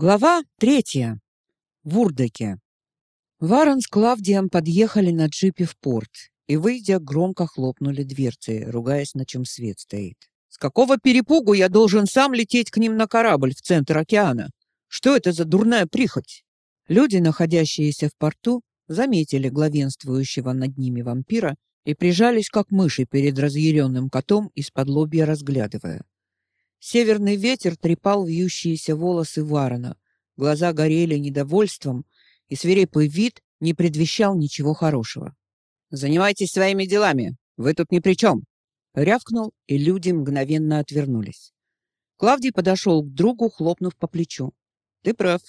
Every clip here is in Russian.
Глава третья. Вурдаке. Варон с Клавдием подъехали на джипе в порт и, выйдя, громко хлопнули дверцы, ругаясь, на чем свет стоит. «С какого перепугу я должен сам лететь к ним на корабль в центр океана? Что это за дурная прихоть?» Люди, находящиеся в порту, заметили главенствующего над ними вампира и прижались, как мыши, перед разъяренным котом, из-под лобья разглядывая. Северный ветер трепал вьющиеся волосы Варона. Глаза горели недовольством, и свирепый вид не предвещал ничего хорошего. «Занимайтесь своими делами! Вы тут ни при чем!» Рявкнул, и люди мгновенно отвернулись. Клавдий подошел к другу, хлопнув по плечу. «Ты прав.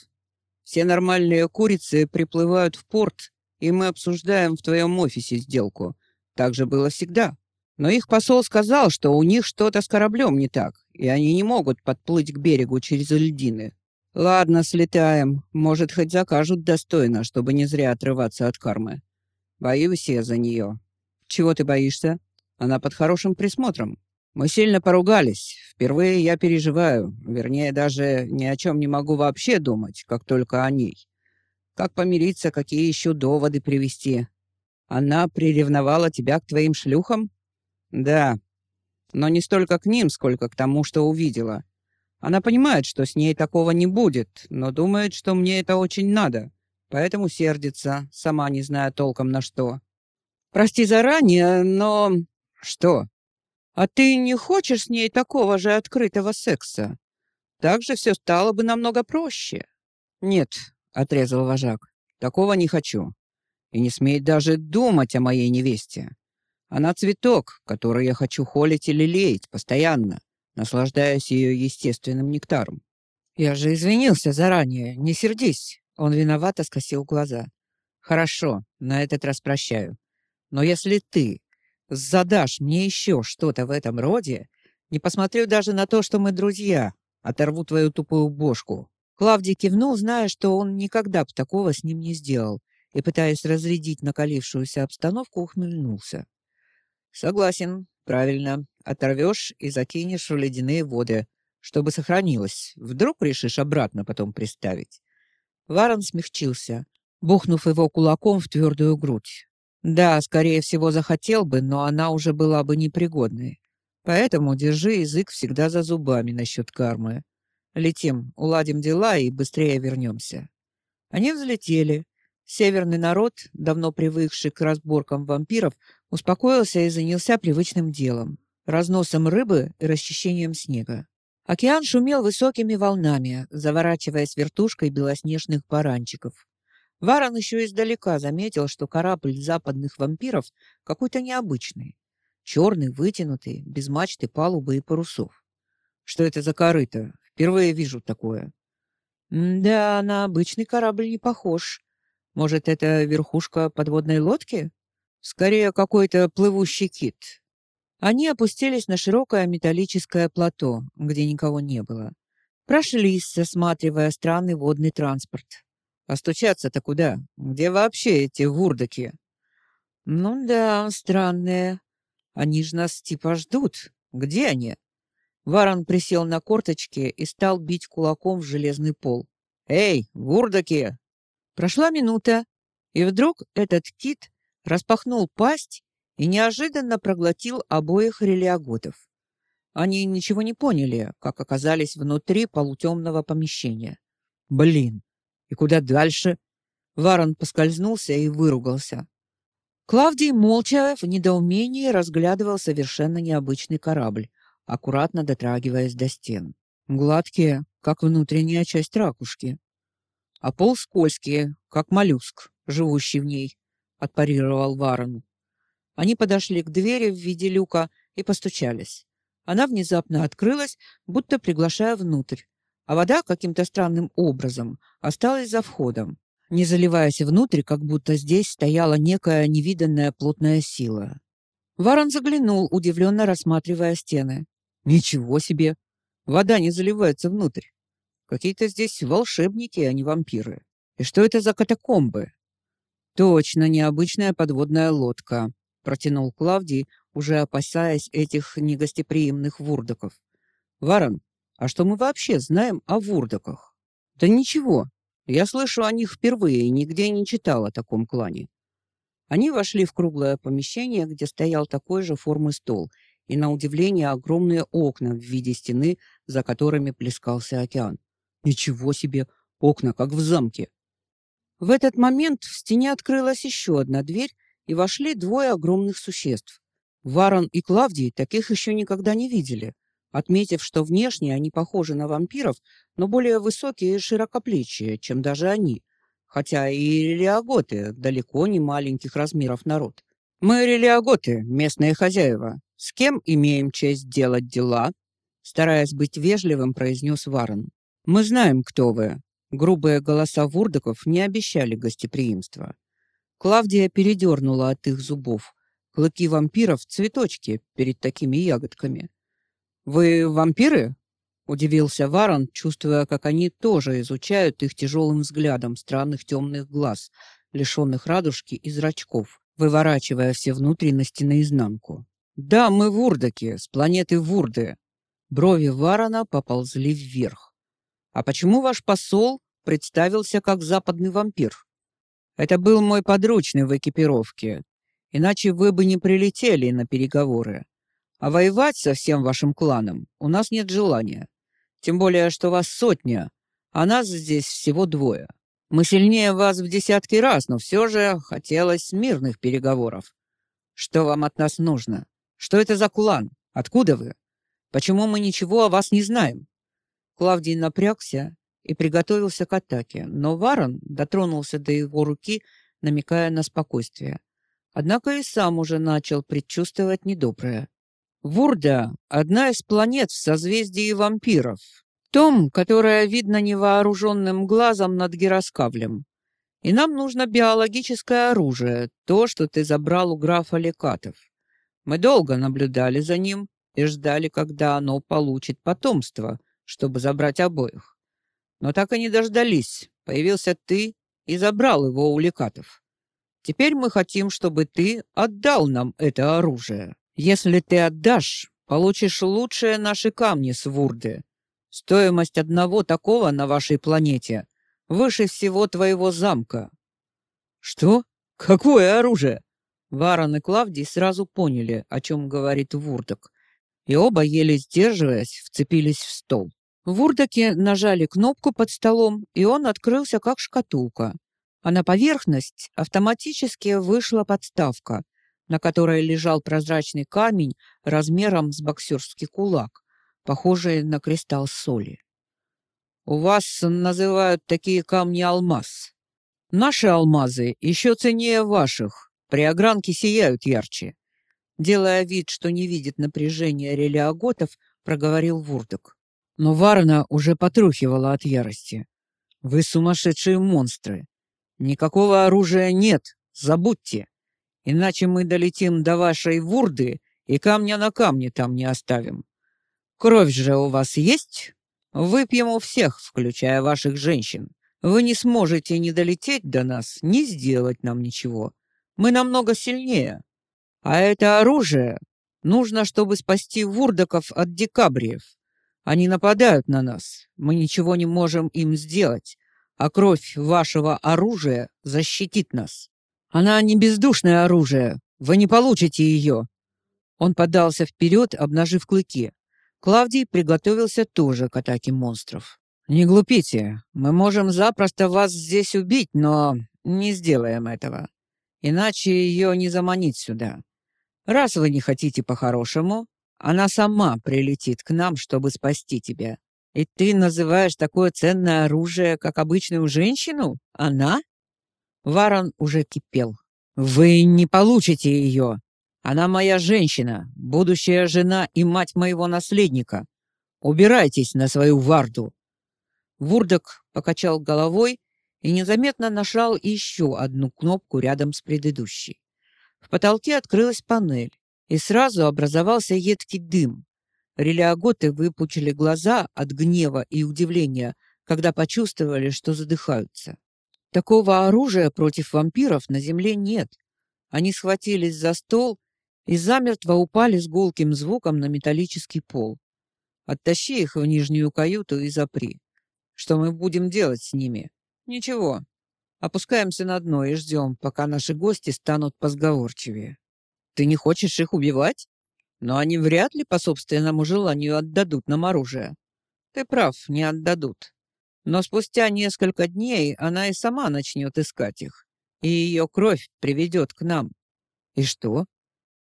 Все нормальные курицы приплывают в порт, и мы обсуждаем в твоем офисе сделку. Так же было всегда. Но их посол сказал, что у них что-то с кораблем не так, и они не могут подплыть к берегу через льдины. Ладно, слетаем. Может, хоть закажут достойно, чтобы не зря отрываться от кармы. Боюсь я за нее. Чего ты боишься? Она под хорошим присмотром. Мы сильно поругались. Впервые я переживаю. Вернее, даже ни о чем не могу вообще думать, как только о ней. Как помириться, какие еще доводы привести? Она приревновала тебя к твоим шлюхам? Да, но не столько к ним, сколько к тому, что увидела. Она понимает, что с ней такого не будет, но думает, что мне это очень надо, поэтому сердится, сама не зная толком на что. Прости заранее, но... Что? А ты не хочешь с ней такого же открытого секса? Так же все стало бы намного проще. Нет, отрезал вожак. Такого не хочу. И не смей даже думать о моей невесте. Она цветок, который я хочу холить или лелеять постоянно, наслаждаясь ее естественным нектаром. Я же извинился заранее, не сердись. Он виновато скосил глаза. Хорошо, на этот раз прощаю. Но если ты задашь мне еще что-то в этом роде, не посмотрю даже на то, что мы друзья, оторву твою тупую бошку. Клавдий кивнул, зная, что он никогда бы такого с ним не сделал, и, пытаясь разрядить накалившуюся обстановку, ухмыльнулся. Согласен, правильно. Оторвешь и закинешь в ледяные воды, чтобы сохранилось. Вдруг решишь обратно потом приставить. Варон смягчился, бухнув его кулаком в твердую грудь. Да, скорее всего, захотел бы, но она уже была бы непригодной. Поэтому держи язык всегда за зубами насчет кармы. Летим, уладим дела и быстрее вернемся. Они взлетели, Северный народ, давно привыкший к разборкам вампиров, успокоился и занялся привычным делом – разносом рыбы и расчищением снега. Океан шумел высокими волнами, заворачиваясь вертушкой белоснежных баранчиков. Варон еще издалека заметил, что корабль западных вампиров какой-то необычный. Черный, вытянутый, без мачты, палубы и парусов. Что это за корыто? Впервые вижу такое. да, на обычный корабль не похож. Может, это верхушка подводной лодки? Скорее, какой-то плывущий кит. Они опустились на широкое металлическое плато, где никого не было. Прошлись, осматривая странный водный транспорт. А стучаться-то куда? Где вообще эти вурдаки? Ну да, странные. Они ж нас типа ждут. Где они? Варон присел на корточки и стал бить кулаком в железный пол. Эй, вурдаки, Прошла минута, и вдруг этот кит распахнул пасть и неожиданно проглотил обоих релиаготов. Они ничего не поняли, как оказались внутри полутемного помещения. Блин, и куда дальше? Варон поскользнулся и выругался. Клавдий молча в недоумении разглядывал совершенно необычный корабль, аккуратно дотрагиваясь до стен. Гладкие, как внутренняя часть ракушки а пол скользкий, как моллюск, живущий в ней, отпарировал Варон. Они подошли к двери в виде люка и постучались. Она внезапно открылась, будто приглашая внутрь, а вода каким-то странным образом осталась за входом, не заливаясь внутрь, как будто здесь стояла некая невиданная плотная сила. Варон заглянул, удивленно рассматривая стены. Ничего себе! Вода не заливается внутрь. Какие-то здесь волшебники, а не вампиры. И что это за катакомбы? Точно необычная подводная лодка, протянул Клавдий, уже опасаясь этих негостеприимных вурдоков. Варон, а что мы вообще знаем о вурдоках? Да ничего. Я слышу о них впервые и нигде не читал о таком клане. Они вошли в круглое помещение, где стоял такой же формы стол, и на удивление огромные окна в виде стены, за которыми плескался океан. Ничего себе, окна как в замке. В этот момент в стене открылась еще одна дверь, и вошли двое огромных существ. Варон и Клавдий таких еще никогда не видели, отметив, что внешне они похожи на вампиров, но более высокие и широкоплечие, чем даже они, хотя и релиаготы далеко не маленьких размеров народ. «Мы релиаготы, местные хозяева. С кем имеем честь делать дела?» Стараясь быть вежливым, произнес Варон. «Мы знаем, кто вы». Грубые голоса вурдоков не обещали гостеприимства. Клавдия передернула от их зубов. Клыки вампиров — цветочки перед такими ягодками. «Вы вампиры?» — удивился Варон, чувствуя, как они тоже изучают их тяжелым взглядом странных темных глаз, лишенных радужки и зрачков, выворачивая все внутренности наизнанку. «Да, мы вурдаки, с планеты Вурды». Брови Варона поползли вверх. «А почему ваш посол представился как западный вампир?» «Это был мой подручный в экипировке, иначе вы бы не прилетели на переговоры. А воевать со всем вашим кланом у нас нет желания. Тем более, что вас сотня, а нас здесь всего двое. Мы сильнее вас в десятки раз, но все же хотелось мирных переговоров. Что вам от нас нужно? Что это за клан? Откуда вы? Почему мы ничего о вас не знаем?» Клавдий напрягся и приготовился к атаке, но Варон дотронулся до его руки, намекая на спокойствие. Однако и сам уже начал предчувствовать недоброе. Вурда — одна из планет в созвездии вампиров, том, которая видно невооруженным глазом над Героскавлем. И нам нужно биологическое оружие, то, что ты забрал у графа Лекатов. Мы долго наблюдали за ним и ждали, когда оно получит потомство, чтобы забрать обоих. Но так и не дождались. Появился ты и забрал его у Лекатов. Теперь мы хотим, чтобы ты отдал нам это оружие. Если ты отдашь, получишь лучшие наши камни с Вурды. Стоимость одного такого на вашей планете выше всего твоего замка. Что? Какое оружие? Варон и Клавдий сразу поняли, о чем говорит Вурдок, и оба, еле сдерживаясь, вцепились в стол. Вурдаки нажали кнопку под столом, и он открылся как шкатулка а на поверхность автоматически вышла подставка, на которой лежал прозрачный камень размером с боксерский кулак, похожий на кристалл соли. «У вас называют такие камни алмаз. Наши алмазы еще ценнее ваших, при огранке сияют ярче». Делая вид, что не видит напряжения релиаготов, проговорил Вурдок. Но Варна уже потрухивала от ярости. «Вы сумасшедшие монстры! Никакого оружия нет, забудьте. Иначе мы долетим до вашей вурды и камня на камне там не оставим. Кровь же у вас есть? Выпьем у всех, включая ваших женщин. Вы не сможете ни долететь до нас, ни сделать нам ничего. Мы намного сильнее. А это оружие нужно, чтобы спасти вурдоков от декабриев. Они нападают на нас. Мы ничего не можем им сделать а кровь вашего оружия защитит нас. Она не бездушное оружие. Вы не получите ее. Он подался вперед, обнажив клыки. Клавдий приготовился тоже к атаке монстров. «Не глупите. Мы можем запросто вас здесь убить, но не сделаем этого. Иначе ее не заманить сюда. Раз вы не хотите по-хорошему, она сама прилетит к нам, чтобы спасти тебя. И ты называешь такое ценное оружие, как обычную женщину? Она? Варон уже кипел. Вы не получите ее. Она моя женщина, будущая жена и мать моего наследника. Убирайтесь на свою варду. Вурдок покачал головой и незаметно нажал еще одну кнопку рядом с предыдущей. В потолке открылась панель, и сразу образовался едкий дым, Релиаготы выпучили глаза от гнева и удивления, когда почувствовали, что задыхаются. Такого оружия против вампиров на земле нет. Они схватились за стол и замертво упали с гулким звуком на металлический пол. Оттащи их в нижнюю каюту и запри. Что мы будем делать с ними? Ничего. Опускаемся на дно и ждем, пока наши гости станут позговорчивее. Ты не хочешь их убивать? Но они вряд ли по собственному желанию отдадут нам оружие. Ты прав, не отдадут. Но спустя несколько дней она и сама начнет искать их, и ее кровь приведет к нам. И что?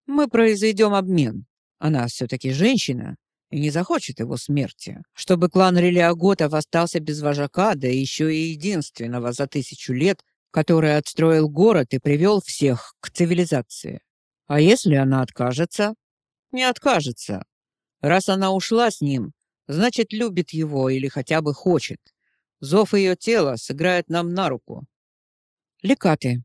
Мы произведем обмен. Она все-таки женщина и не захочет его смерти. Чтобы клан Релиаготов остался без вожака, да еще и единственного за тысячу лет, который отстроил город и привел всех к цивилизации. А если она откажется? Не откажется. Раз она ушла с ним, значит, любит его или хотя бы хочет. Зов ее тела сыграет нам на руку. Лекаты.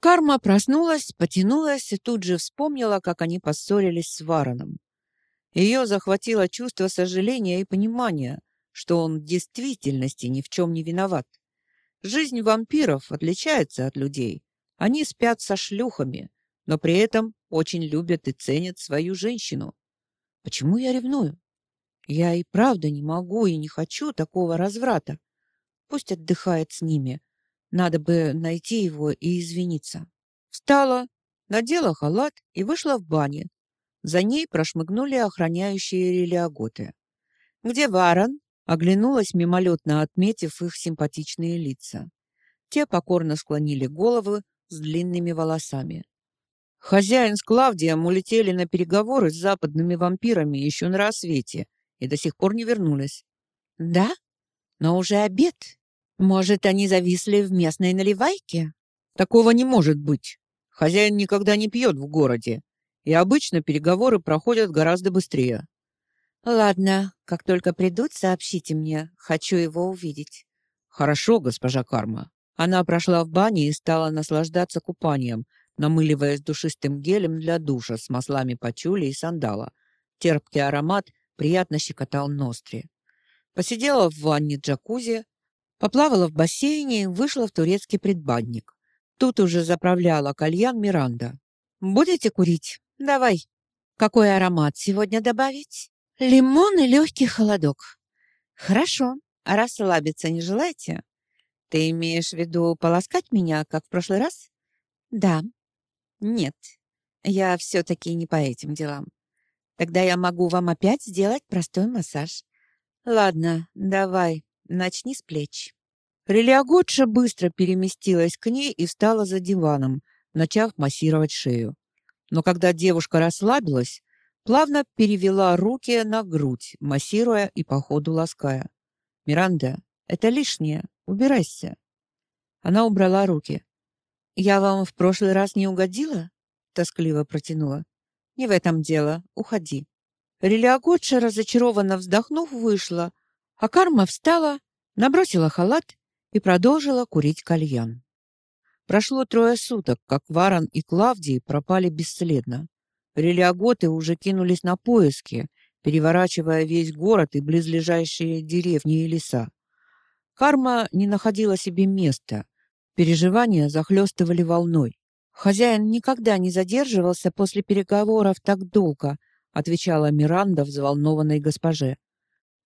Карма проснулась, потянулась и тут же вспомнила, как они поссорились с Вараном. Ее захватило чувство сожаления и понимания, что он в действительности ни в чем не виноват. Жизнь вампиров отличается от людей. Они спят со шлюхами, но при этом очень любят и ценят свою женщину. Почему я ревную? Я и правда не могу и не хочу такого разврата. Пусть отдыхает с ними. Надо бы найти его и извиниться. Встала, надела халат и вышла в бане. За ней прошмыгнули охраняющие релиаготы. «Где Варон?» — оглянулась, мимолетно отметив их симпатичные лица. Те покорно склонили головы с длинными волосами. Хозяин с Клавдием улетели на переговоры с западными вампирами еще на рассвете и до сих пор не вернулись. «Да? Но уже обед. Может, они зависли в местной наливайке?» «Такого не может быть. Хозяин никогда не пьет в городе, и обычно переговоры проходят гораздо быстрее. Ладно, как только придут, сообщите мне. Хочу его увидеть. Хорошо, госпожа Карма. Она прошла в бане и стала наслаждаться купанием, намыливаясь душистым гелем для душа с маслами пачули и сандала. Терпкий аромат приятно щекотал ноздри. Посидела в ванне джакузи, поплавала в бассейне и вышла в турецкий предбанник. Тут уже заправляла кальян Миранда. «Будете курить?» Давай. Какой аромат сегодня добавить? Лимон и легкий холодок. Хорошо. А расслабиться не желаете? Ты имеешь в виду полоскать меня, как в прошлый раз? Да. Нет. Я все-таки не по этим делам. Тогда я могу вам опять сделать простой массаж. Ладно, давай, начни с плеч. Релиаготша быстро переместилась к ней и встала за диваном, начав массировать шею но когда девушка расслабилась, плавно перевела руки на грудь, массируя и по ходу лаская. «Миранда, это лишнее. Убирайся». Она убрала руки. «Я вам в прошлый раз не угодила?» тоскливо протянула. «Не в этом дело. Уходи». Релиаготша, разочарованно вздохнув, вышла, а Карма встала, набросила халат и продолжила курить кальян. Прошло трое суток, как Варан и Клавдий пропали бесследно. Релиаготы уже кинулись на поиски, переворачивая весь город и близлежащие деревни и леса. Карма не находила себе места. Переживания захлестывали волной. Хозяин никогда не задерживался после переговоров так долго, отвечала Миранда взволнованной госпоже.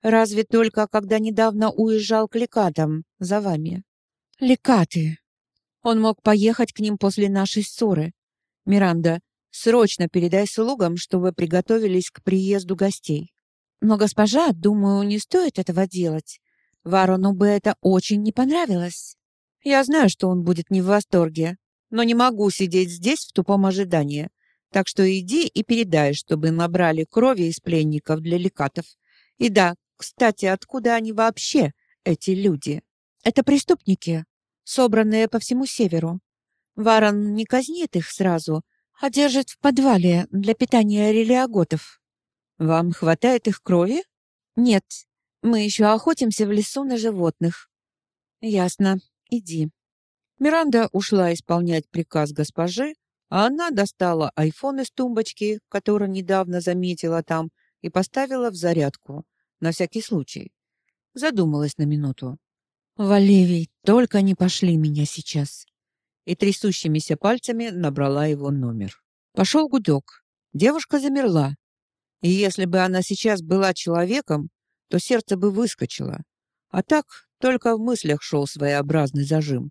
Разве только когда недавно уезжал к лекатам за вами. Лекаты, он мог поехать к ним после нашей ссоры. Миранда, срочно передай слугам, чтобы приготовились к приезду гостей. Но госпожа, думаю, не стоит этого делать. Варону бы это очень не понравилось. Я знаю, что он будет не в восторге, но не могу сидеть здесь в тупом ожидании. Так что иди и передай, чтобы набрали крови из пленников для лекатов. И да, кстати, откуда они вообще, эти люди? Это преступники собранные по всему северу. Варон не казнит их сразу, а держит в подвале для питания релиаготов. Вам хватает их крови? Нет, мы еще охотимся в лесу на животных. Ясно, иди. Миранда ушла исполнять приказ госпожи, а она достала айфон из тумбочки, который недавно заметила там, и поставила в зарядку, на всякий случай. Задумалась на минуту. Валевий, только не пошли меня сейчас. И трясущимися пальцами набрала его номер. Пошел гудок. Девушка замерла. И если бы она сейчас была человеком, то сердце бы выскочило. А так только в мыслях шел своеобразный зажим.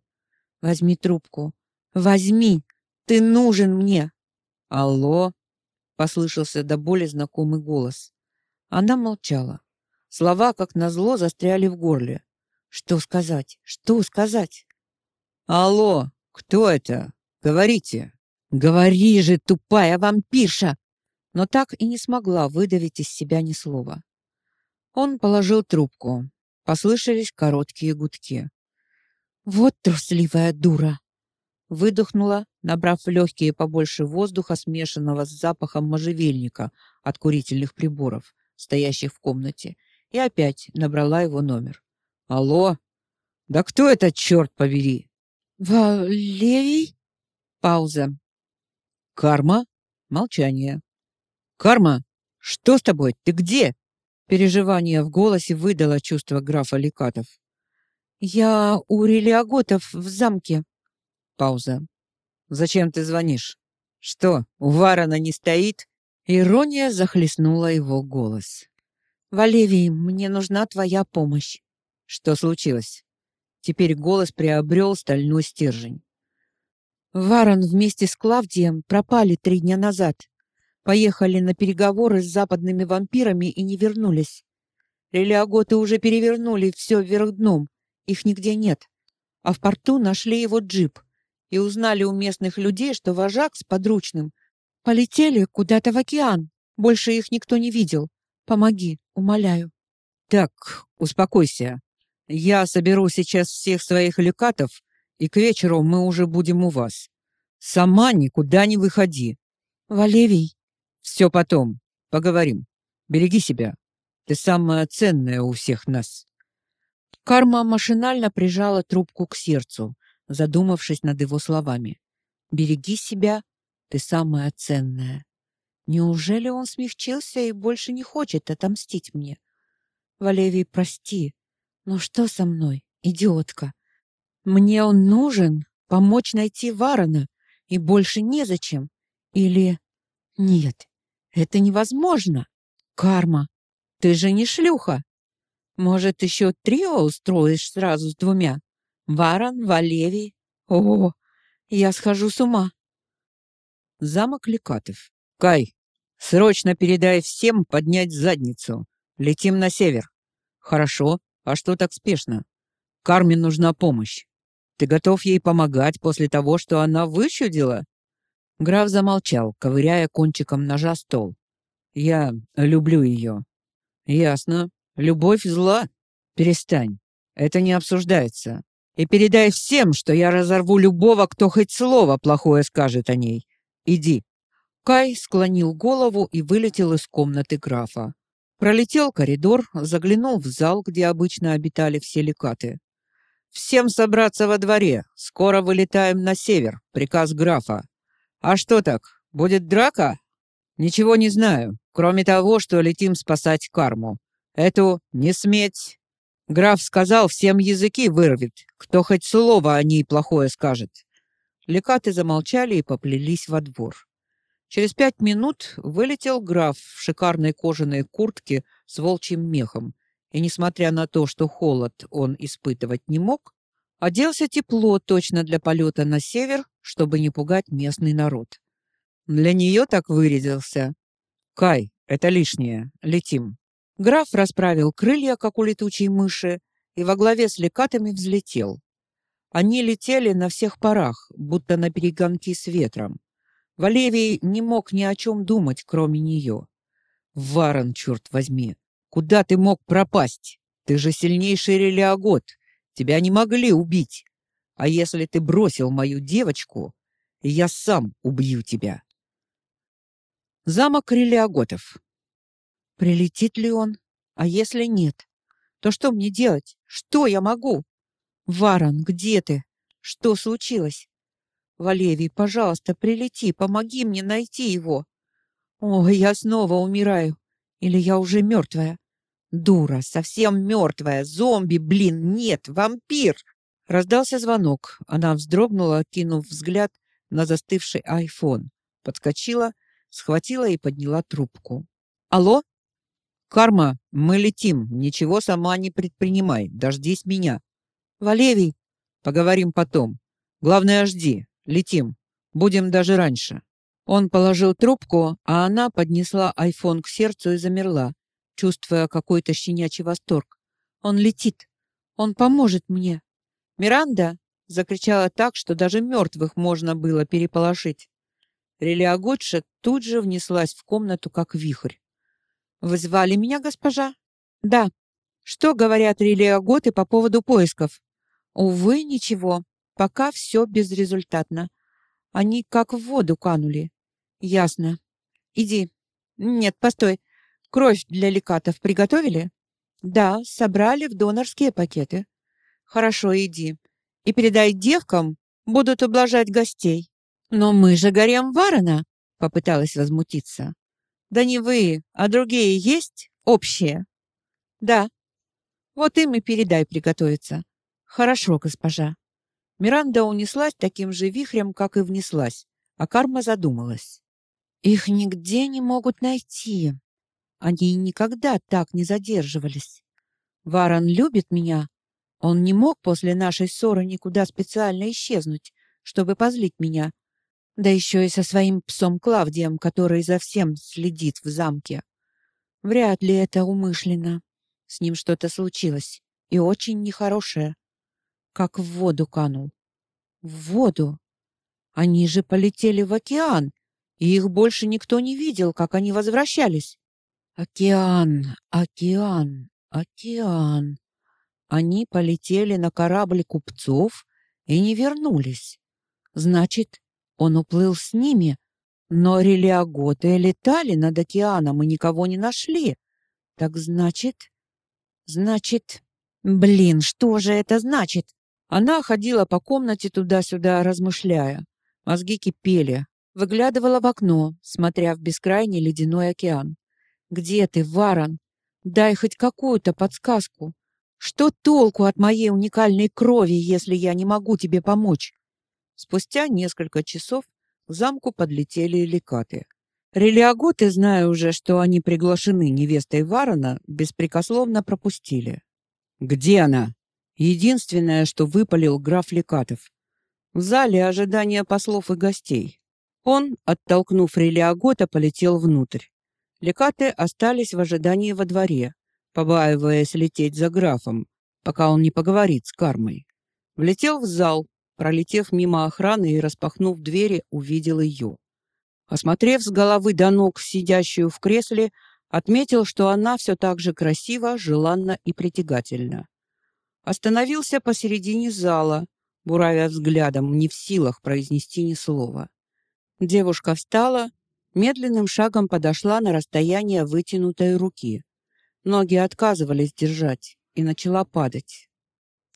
«Возьми трубку. Возьми! Ты нужен мне!» «Алло!» — послышался до боли знакомый голос. Она молчала. Слова, как назло, застряли в горле. Что сказать? Что сказать? «Алло! Кто это? Говорите!» «Говори же, тупая вампирша!» Но так и не смогла выдавить из себя ни слова. Он положил трубку. Послышались короткие гудки. «Вот трусливая дура!» Выдохнула, набрав в легкие побольше воздуха, смешанного с запахом можжевельника от курительных приборов, стоящих в комнате, и опять набрала его номер. «Алло? Да кто это, черт побери?» «Валерий?» Пауза. «Карма?» Молчание. «Карма, что с тобой? Ты где?» Переживание в голосе выдало чувство графа Ликатов. «Я у Релиаготов в замке». Пауза. «Зачем ты звонишь? Что, у Варана не стоит?» Ирония захлестнула его голос. «Валевий, мне нужна твоя помощь». «Что случилось?» Теперь голос приобрел стальной стержень. Варон вместе с Клавдием пропали три дня назад. Поехали на переговоры с западными вампирами и не вернулись. Релиаготы уже перевернули все вверх дном. Их нигде нет. А в порту нашли его джип и узнали у местных людей, что вожак с подручным полетели куда-то в океан. Больше их никто не видел. Помоги, умоляю. Так, успокойся. Я соберу сейчас всех своих лекатов, и к вечеру мы уже будем у вас. Сама никуда не выходи. Валевий, все потом. Поговорим. Береги себя. Ты самая ценная у всех нас. Карма машинально прижала трубку к сердцу, задумавшись над его словами. Береги себя. Ты самая ценная. Неужели он смягчился и больше не хочет отомстить мне? Валевий, прости, но что со мной, идиотка? Мне он нужен помочь найти Варона, и больше незачем. Или... Нет, это невозможно. Карма, ты же не шлюха. Может, еще трио устроишь сразу с двумя? Варон, Валевий. О, я схожу с ума. Замок Лекатов. Кай, срочно передай всем поднять задницу. Летим на север. Хорошо. А что так спешно? Карме нужна помощь. Ты готов ей помогать после того, что она вычудила? Граф замолчал, ковыряя кончиком ножа стол. «Я люблю ее». «Ясно. Любовь зла? Перестань. Это не обсуждается. И передай всем, что я разорву любого, кто хоть слово плохое скажет о ней. Иди». Кай склонил голову и вылетел из комнаты графа. Пролетел коридор, заглянул в зал, где обычно обитали все лекаты. «Всем собраться во дворе. Скоро вылетаем на север. Приказ графа. «А что так? Будет драка?» «Ничего не знаю, кроме того, что летим спасать карму. Эту не сметь!» Граф сказал, всем языки вырвет, кто хоть слово о ней плохое скажет. Лекаты замолчали и поплелись во двор. Через пять минут вылетел граф в шикарной кожаной куртке с волчьим мехом, и, несмотря на то, что холод он испытывать не мог, Оделся тепло точно для полета на север, чтобы не пугать местный народ. Для нее так вырядился. «Кай, это лишнее. Летим». Граф расправил крылья, как у летучей мыши, и во главе с лекатами взлетел. Они летели на всех парах, будто на перегонки с ветром. Валевий не мог ни о чем думать, кроме нее. «Варон, черт возьми! Куда ты мог пропасть? Ты же сильнейший релиагот! Тебя не могли убить. А если ты бросил мою девочку, я сам убью тебя. Замок Релиаготов. Прилетит ли он? А если нет? То что мне делать? Что я могу? Варон, где ты? Что случилось? Валевий, пожалуйста, прилети, помоги мне найти его. О, я снова умираю. Или я уже мертвая? Дура, совсем мертвая, зомби, блин, нет, вампир. Раздался звонок. Она вздрогнула, кинув взгляд на застывший айфон. Подскочила, схватила и подняла трубку. Алло? «Карма, мы летим. Ничего сама не предпринимай. Дождись меня». «Валевий!» «Поговорим потом. Главное, жди. Летим. Будем даже раньше». Он положил трубку, а она поднесла айфон к сердцу и замерла, чувствуя какой-то щенячий восторг. «Он летит. Он поможет мне». «Миранда!» — закричала так, что даже мертвых можно было переполошить. Релия Готша тут же внеслась в комнату, как вихрь. «Вы звали меня, госпожа?» «Да». «Что говорят Релия Готы по поводу поисков?» «Увы, ничего. Пока все безрезультатно. Они как в воду канули». «Ясно. Иди». «Нет, постой. Кровь для лекатов приготовили?» «Да, собрали в донорские пакеты». «Хорошо, иди. И передай девкам, будут ублажать гостей». «Но мы же горем Варона!» — попыталась возмутиться. «Да не вы, а другие есть общие?» «Да». «Вот им и передай приготовиться». «Хорошо, госпожа». Миранда унеслась таким же вихрем, как и внеслась, а Карма задумалась. «Их нигде не могут найти. Они никогда так не задерживались. Варон любит меня. Он не мог после нашей ссоры никуда специально исчезнуть, чтобы позлить меня. Да еще и со своим псом Клавдием, который за всем следит в замке. Вряд ли это умышленно. С ним что-то случилось, и очень нехорошее. Как в воду канул. В воду? Они же полетели в океан, и их больше никто не видел, как они возвращались. Океан, океан, океан. Они полетели на корабль купцов и не вернулись. Значит, он уплыл с ними, но релиаготы летали над океаном и никого не нашли. Так значит... Значит... Блин, что же это значит? Она ходила по комнате туда-сюда, размышляя. Мозги кипели. Выглядывала в окно, смотря в бескрайний ледяной океан. «Где ты, Варон? Дай хоть какую-то подсказку. Что толку от моей уникальной крови, если я не могу тебе помочь?» Спустя несколько часов к замку подлетели лекаты. Релиаготы, зная уже, что они приглашены невестой Варона, беспрекословно пропустили. «Где она?» Единственное, что выпалил граф Лекатов. В зале ожидания послов и гостей. Он, оттолкнув Релиагота, полетел внутрь. Лекаты остались в ожидании во дворе, побаиваясь лететь за графом, пока он не поговорит с кармой. Влетел в зал, Пролетев мимо охраны и распахнув двери, увидел ее. Осмотрев с головы до ног сидящую в кресле, отметил, что она все так же красива, желанна и притягательна. Остановился посередине зала, буравя взглядом, не в силах произнести ни слова. Девушка встала, медленным шагом подошла на расстояние вытянутой руки. Ноги отказывались держать, и начала падать.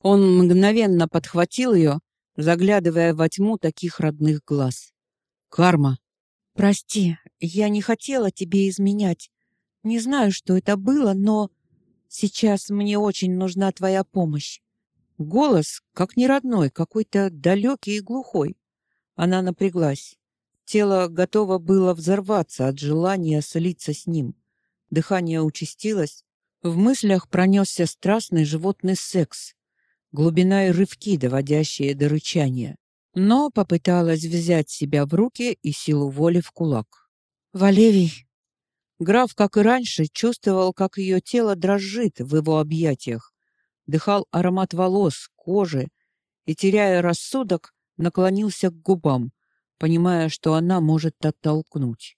Он мгновенно подхватил ее, заглядывая во тьму таких родных глаз. «Карма!» «Прости, я не хотела тебе изменять. Не знаю, что это было, но сейчас мне очень нужна твоя помощь». Голос, как неродной, какой-то далекий и глухой. Она напряглась. Тело готово было взорваться от желания слиться с ним. Дыхание участилось. В мыслях пронесся страстный животный секс глубина и рывки, доводящие до рычания. Но попыталась взять себя в руки и силу воли в кулак. «Валевий!» Граф, как и раньше, чувствовал, как ее тело дрожит в его объятиях, дыхал аромат волос, кожи и, теряя рассудок, наклонился к губам, понимая, что она может оттолкнуть.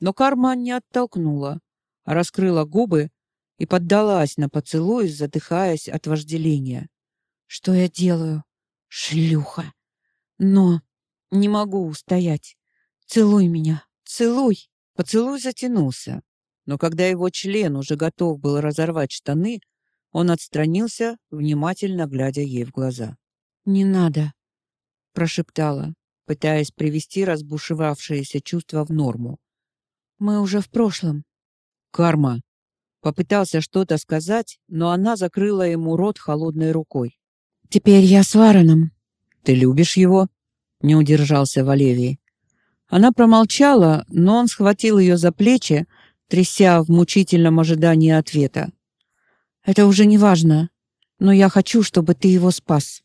Но карма не оттолкнула, а раскрыла губы и поддалась на поцелуй, задыхаясь от вожделения. Что я делаю? Шлюха. Но не могу устоять. Целуй меня, целуй. Поцелуй затянулся. Но когда его член уже готов был разорвать штаны, он отстранился, внимательно глядя ей в глаза. «Не надо», — прошептала, пытаясь привести разбушевавшееся чувство в норму. «Мы уже в прошлом». «Карма!» Попытался что-то сказать, но она закрыла ему рот холодной рукой. Теперь я с Вараном. Ты любишь его? Не удержался Валевий. Она промолчала, но он схватил ее за плечи, тряся в мучительном ожидании ответа. «Это уже не важно, но я хочу, чтобы ты его спас».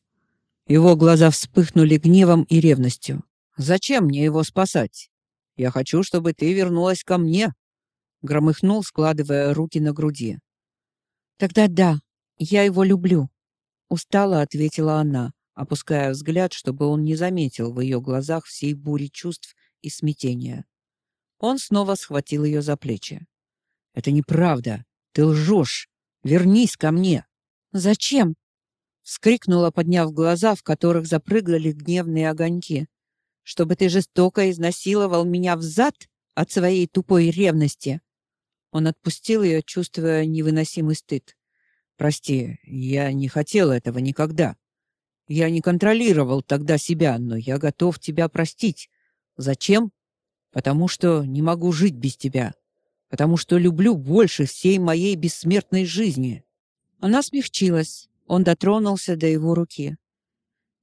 Его глаза вспыхнули гневом и ревностью. «Зачем мне его спасать? Я хочу, чтобы ты вернулась ко мне», — громыхнул, складывая руки на груди. «Тогда да, я его люблю», — устало ответила она, опуская взгляд, чтобы он не заметил в ее глазах всей бури чувств и смятения. Он снова схватил ее за плечи. «Это неправда. Ты лжешь. Вернись ко мне». «Зачем?» — вскрикнула, подняв глаза, в которых запрыгали гневные огоньки. «Чтобы ты жестоко изнасиловал меня взад от своей тупой ревности». Он отпустил ее, чувствуя невыносимый стыд. «Прости, я не хотел этого никогда. Я не контролировал тогда себя, но я готов тебя простить. Зачем? Потому что не могу жить без тебя. Потому что люблю больше всей моей бессмертной жизни». Она смягчилась. Он дотронулся до его руки.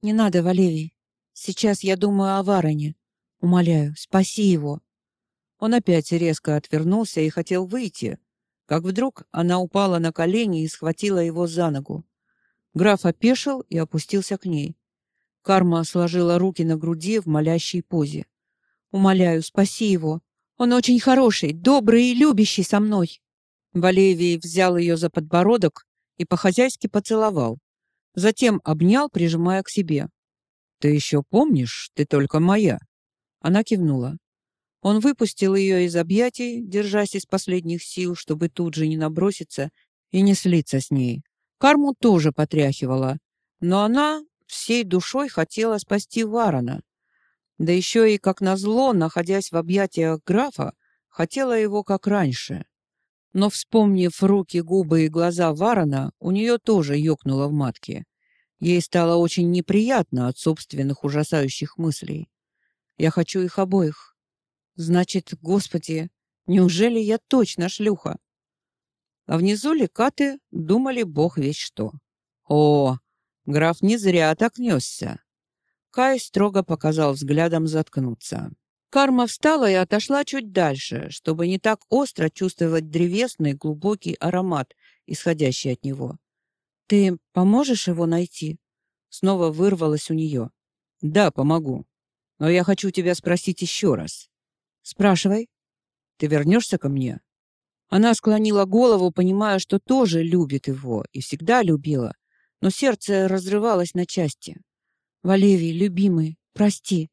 «Не надо, Валерий. Сейчас я думаю о Вароне. Умоляю, спаси его». Он опять резко отвернулся и хотел выйти, как вдруг она упала на колени и схватила его за ногу. Граф опешил и опустился к ней. Карма сложила руки на груди в молящей позе. «Умоляю, спаси его. Он очень хороший, добрый и любящий со мной». Валевий взял ее за подбородок и по-хозяйски поцеловал. Затем обнял, прижимая к себе. «Ты еще помнишь? Ты только моя». Она кивнула. Он выпустил ее из объятий, держась из последних сил, чтобы тут же не наброситься и не слиться с ней. Карму тоже потряхивала, но она всей душой хотела спасти Варона. Да еще и, как назло, находясь в объятиях графа, хотела его как раньше. Но, вспомнив руки, губы и глаза Варона, у нее тоже ёкнуло в матке. Ей стало очень неприятно от собственных ужасающих мыслей. «Я хочу их обоих. Значит, Господи, неужели я точно шлюха?» А внизу лекаты думали бог весь что. О, граф не зря так несся. Кай строго показал взглядом заткнуться. Карма встала и отошла чуть дальше, чтобы не так остро чувствовать древесный глубокий аромат, исходящий от него. «Ты поможешь его найти?» Снова вырвалось у нее. «Да, помогу. Но я хочу тебя спросить еще раз». «Спрашивай. Ты вернешься ко мне?» Она склонила голову, понимая, что тоже любит его и всегда любила, но сердце разрывалось на части. «Валерий, любимый, прости.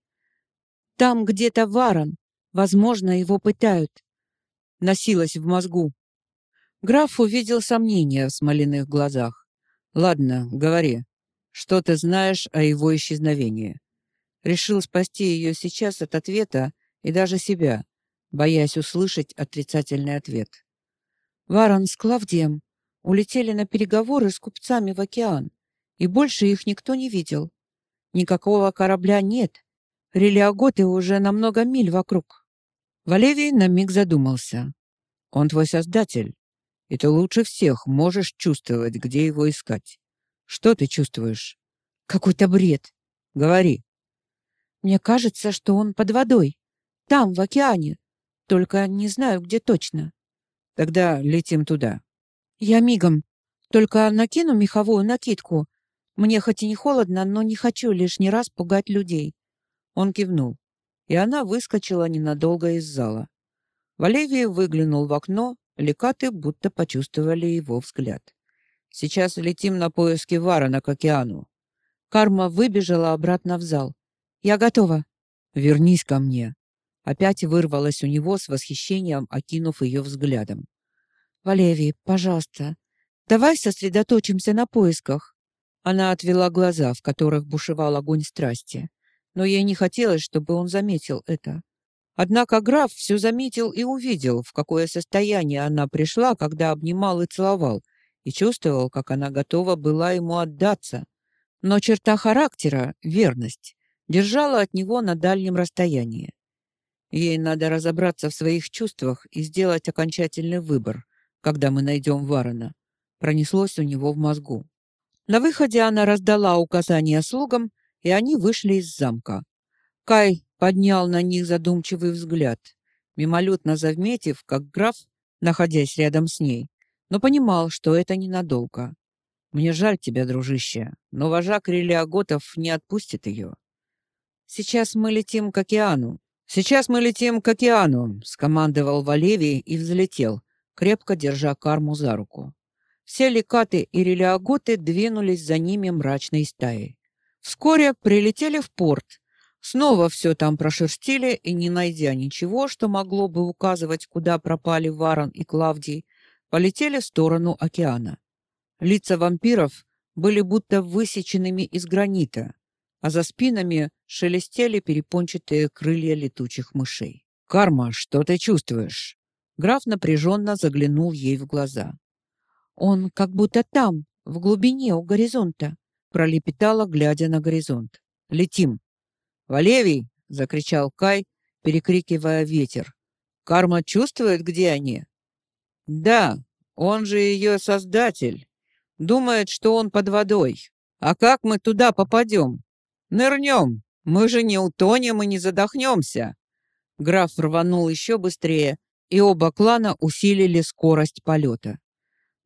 Там где-то Варон. Возможно, его пытают». Носилась в мозгу. Граф увидел сомнения в смоляных глазах. «Ладно, говори. Что ты знаешь о его исчезновении?» Решил спасти ее сейчас от ответа и даже себя, боясь услышать отрицательный ответ. Варон с Клавдием улетели на переговоры с купцами в океан, и больше их никто не видел. Никакого корабля нет. Релиаготы уже на много миль вокруг. Валевий на миг задумался. Он твой создатель, и ты лучше всех можешь чувствовать, где его искать. Что ты чувствуешь? Какой-то бред. Говори. Мне кажется, что он под водой. Там, в океане. Только не знаю, где точно. Тогда летим туда. Я мигом. Только накину меховую накидку. Мне хоть и не холодно, но не хочу лишний раз пугать людей. Он кивнул, и она выскочила ненадолго из зала. Валевий выглянул в окно, лекаты будто почувствовали его взгляд. Сейчас летим на поиски Варана к океану. Карма выбежала обратно в зал. Я готова. Вернись ко мне. Опять вырвалась у него с восхищением, окинув ее взглядом. «Валерий, пожалуйста, давай сосредоточимся на поисках». Она отвела глаза, в которых бушевал огонь страсти, но ей не хотелось, чтобы он заметил это. Однако граф все заметил и увидел, в какое состояние она пришла, когда обнимал и целовал, и чувствовал, как она готова была ему отдаться. Но черта характера, верность, держала от него на дальнем расстоянии. Ей надо разобраться в своих чувствах и сделать окончательный выбор, когда мы найдем Варона. Пронеслось у него в мозгу. На выходе она раздала указания слугам, и они вышли из замка. Кай поднял на них задумчивый взгляд, мимолетно заметив, как граф находясь рядом с ней, но понимал, что это ненадолго. «Мне жаль тебя, дружище, но вожак Релиаготов не отпустит ее». «Сейчас мы летим к океану. Сейчас мы летим к океану», — скомандовал Валевий и взлетел, крепко держа карму за руку. Все лекаты и релиаготы двинулись за ними мрачной стаей. Вскоре прилетели в порт. Снова все там прошерстили и, не найдя ничего, что могло бы указывать, куда пропали Варон и Клавдий, полетели в сторону океана. Лица вампиров были будто высеченными из гранита, а за спинами шелестели перепончатые крылья летучих мышей. «Карма, что ты чувствуешь?» Граф напряженно заглянул ей в глаза. Он как будто там, в глубине у горизонта, пролепетала, глядя на горизонт. Летим. Валевий, закричал Кай, перекрикивая ветер. Карма чувствует, где они? Да, он же ее создатель. Думает, что он под водой. А как мы туда попадем? Нырнем. Мы же не утонем и не задохнемся. Граф рванул еще быстрее, и оба клана усилили скорость полета.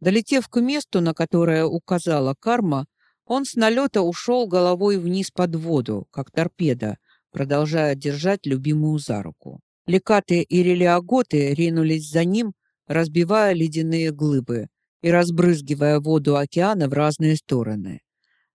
Долетев к месту, на которое указала карма, он с налета ушел головой вниз под воду, как торпеда, продолжая держать любимую за руку. Лекаты и релиаготы ринулись за ним, разбивая ледяные глыбы и разбрызгивая воду океана в разные стороны.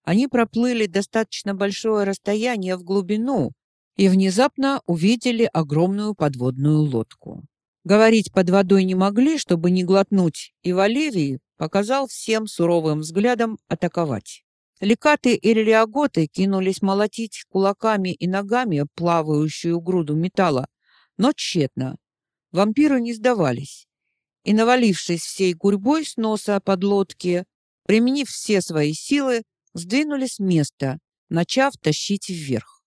Они проплыли достаточно большое расстояние в глубину и внезапно увидели огромную подводную лодку. Говорить под водой не могли, чтобы не глотнуть, и Валерий показал всем суровым взглядом атаковать. Лекаты и релиаготы кинулись молотить кулаками и ногами плавающую груду металла, но тщетно. Вампиры не сдавались. И, навалившись всей гурьбой с носа подлодки, применив все свои силы, сдвинулись с места, начав тащить вверх.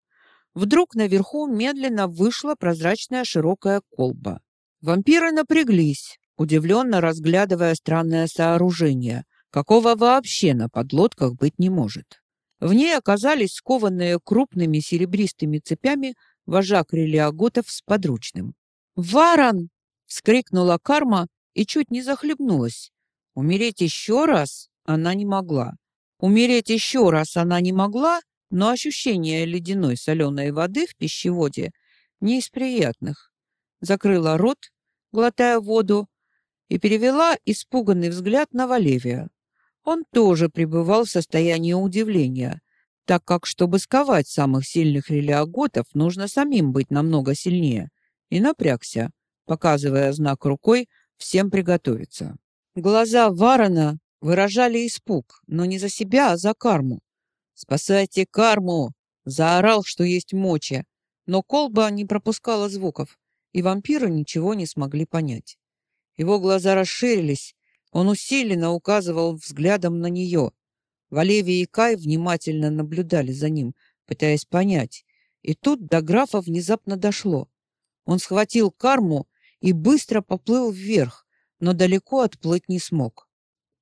Вдруг наверху медленно вышла прозрачная широкая колба. Вампиры напряглись, удивленно разглядывая странное сооружение, какого вообще на подлодках быть не может. В ней оказались скованные крупными серебристыми цепями вожак релиаготов с подручным. «Варан!» — вскрикнула карма и чуть не захлебнулась. Умереть еще раз она не могла. Умереть еще раз она не могла, но ощущение ледяной соленой воды в пищеводе не из приятных закрыла рот, глотая воду, и перевела испуганный взгляд на Валевия. Он тоже пребывал в состоянии удивления, так как, чтобы сковать самых сильных релиаготов, нужно самим быть намного сильнее, и напрягся, показывая знак рукой всем приготовиться. Глаза Варона выражали испуг, но не за себя, а за карму. «Спасайте карму!» — заорал, что есть мочи, но колба не пропускала звуков и вампиры ничего не смогли понять. Его глаза расширились, он усиленно указывал взглядом на нее. Валевий и Кай внимательно наблюдали за ним, пытаясь понять. И тут до графа внезапно дошло. Он схватил карму и быстро поплыл вверх, но далеко отплыть не смог.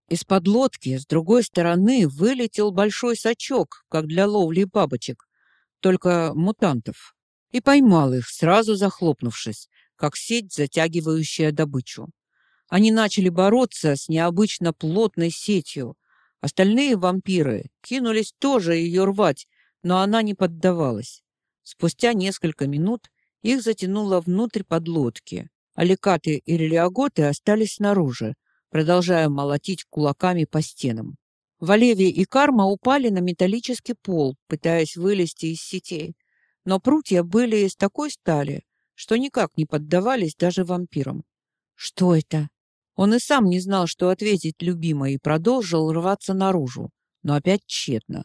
Из-под лодки с другой стороны вылетел большой сачок, как для ловли бабочек, только мутантов и поймал их, сразу захлопнувшись, как сеть, затягивающая добычу. Они начали бороться с необычно плотной сетью. Остальные вампиры кинулись тоже ее рвать, но она не поддавалась. Спустя несколько минут их затянуло внутрь подлодки, а лекаты и релиаготы остались снаружи, продолжая молотить кулаками по стенам. Валевий и Карма упали на металлический пол, пытаясь вылезти из сетей, но прутья были из такой стали, что никак не поддавались даже вампирам. Что это? Он и сам не знал, что ответить любимой, и продолжил рваться наружу, но опять тщетно.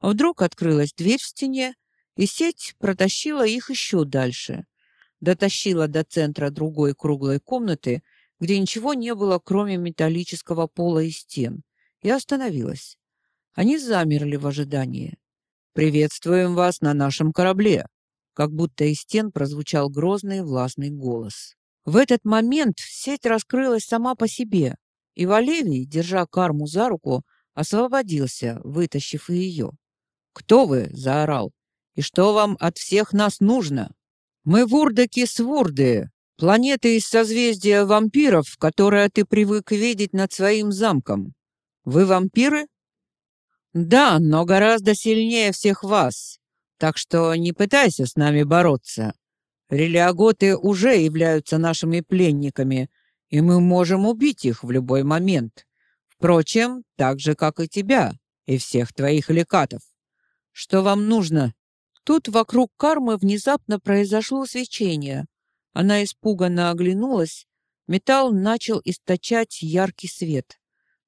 Вдруг открылась дверь в стене, и сеть протащила их еще дальше. Дотащила до центра другой круглой комнаты, где ничего не было, кроме металлического пола и стен, и остановилась. Они замерли в ожидании. «Приветствуем вас на нашем корабле!» Как будто из стен прозвучал грозный властный голос. В этот момент сеть раскрылась сама по себе, и Валерий, держа карму за руку, освободился, вытащив ее. «Кто вы?» — заорал. «И что вам от всех нас нужно?» «Мы вурдаки с вурды!» Планета из созвездия вампиров, которое ты привык видеть над своим замком. Вы вампиры? Да, но гораздо сильнее всех вас. Так что не пытайся с нами бороться. Релиаготы уже являются нашими пленниками, и мы можем убить их в любой момент. Впрочем, так же, как и тебя и всех твоих лекатов. Что вам нужно?» Тут вокруг кармы внезапно произошло свечение. Она испуганно оглянулась. Металл начал источать яркий свет.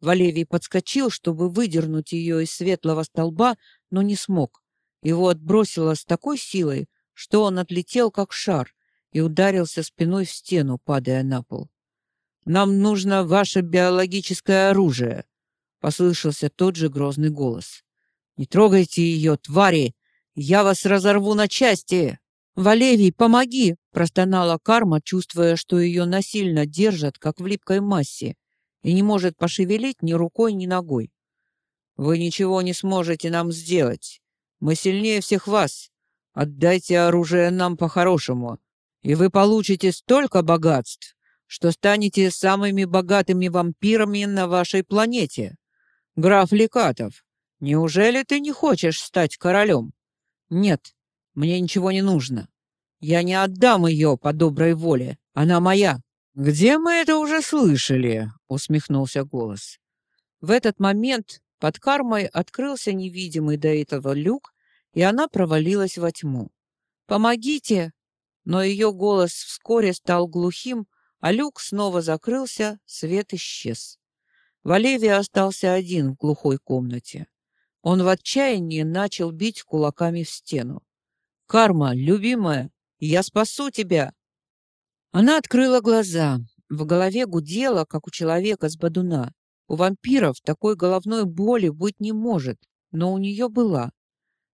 Валевий подскочил, чтобы выдернуть ее из светлого столба, но не смог. Его отбросило с такой силой, что он отлетел как шар и ударился спиной в стену, падая на пол. «Нам нужно ваше биологическое оружие», — послышался тот же грозный голос. «Не трогайте ее, твари! Я вас разорву на части!» «Валевий, помоги!» — простонала Карма, чувствуя, что ее насильно держат, как в липкой массе, и не может пошевелить ни рукой, ни ногой. «Вы ничего не сможете нам сделать. Мы сильнее всех вас. Отдайте оружие нам по-хорошему, и вы получите столько богатств, что станете самыми богатыми вампирами на вашей планете. Граф Лекатов, неужели ты не хочешь стать королем? Нет, мне ничего не нужно. Я не отдам ее по доброй воле. Она моя. Где мы это уже слышали? Усмехнулся голос. В этот момент под кармой открылся невидимый до этого люк, и она провалилась во тьму. «Помогите!» Но ее голос вскоре стал глухим, а люк снова закрылся, свет исчез. Валевий остался один в глухой комнате. Он в отчаянии начал бить кулаками в стену. «Карма, любимая, я спасу тебя!» Она открыла глаза. В голове гудело, как у человека с бодуна. У вампиров такой головной боли быть не может, но у нее была.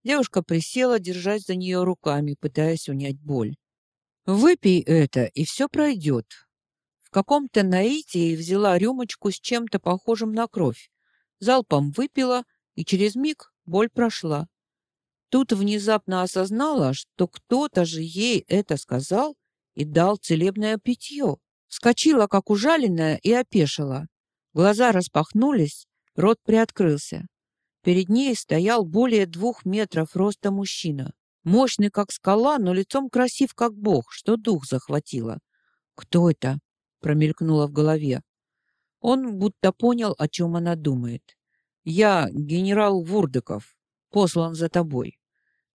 Девушка присела, держась за нее руками, пытаясь унять боль. «Выпей это, и все пройдет». В каком-то наитии взяла рюмочку с чем-то похожим на кровь. Залпом выпила, и через миг боль прошла. Тут внезапно осознала, что кто-то же ей это сказал и дал целебное питье. Вскочила, как ужаленная, и опешила. Глаза распахнулись, рот приоткрылся. Перед ней стоял более двух метров роста мужчина. Мощный, как скала, но лицом красив, как бог, что дух захватило. «Кто это?» — промелькнуло в голове. Он будто понял, о чем она думает. «Я генерал Вурдыков, послан за тобой.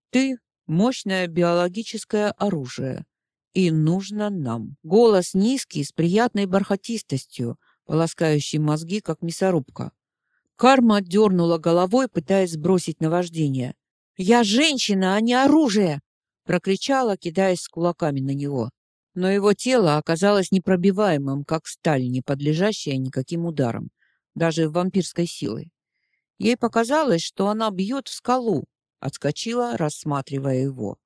Ты — мощное биологическое оружие, и нужно нам». Голос низкий, с приятной бархатистостью, полоскающий мозги, как мясорубка. Карма дернула головой, пытаясь сбросить наваждение. «Я женщина, а не оружие!» — прокричала, кидаясь кулаками на него. Но его тело оказалось непробиваемым, как сталь, не подлежащая никаким ударам, даже вампирской силой. Ей показалось, что она бьет в скалу, отскочила, рассматривая его.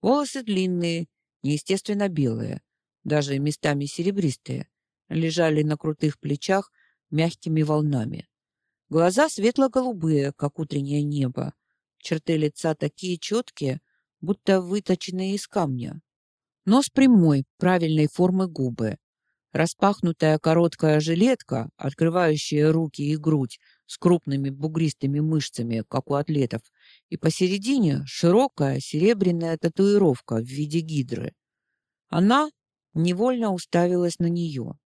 Волосы длинные, неестественно белые, даже местами серебристые, лежали на крутых плечах мягкими волнами. Глаза светло-голубые, как утреннее небо. Черты лица такие четкие, будто выточенные из камня. Нос прямой, правильной формы губы. Распахнутая короткая жилетка, открывающая руки и грудь с крупными бугристыми мышцами, как у атлетов, и посередине широкая серебряная татуировка в виде гидры. Она невольно уставилась на нее.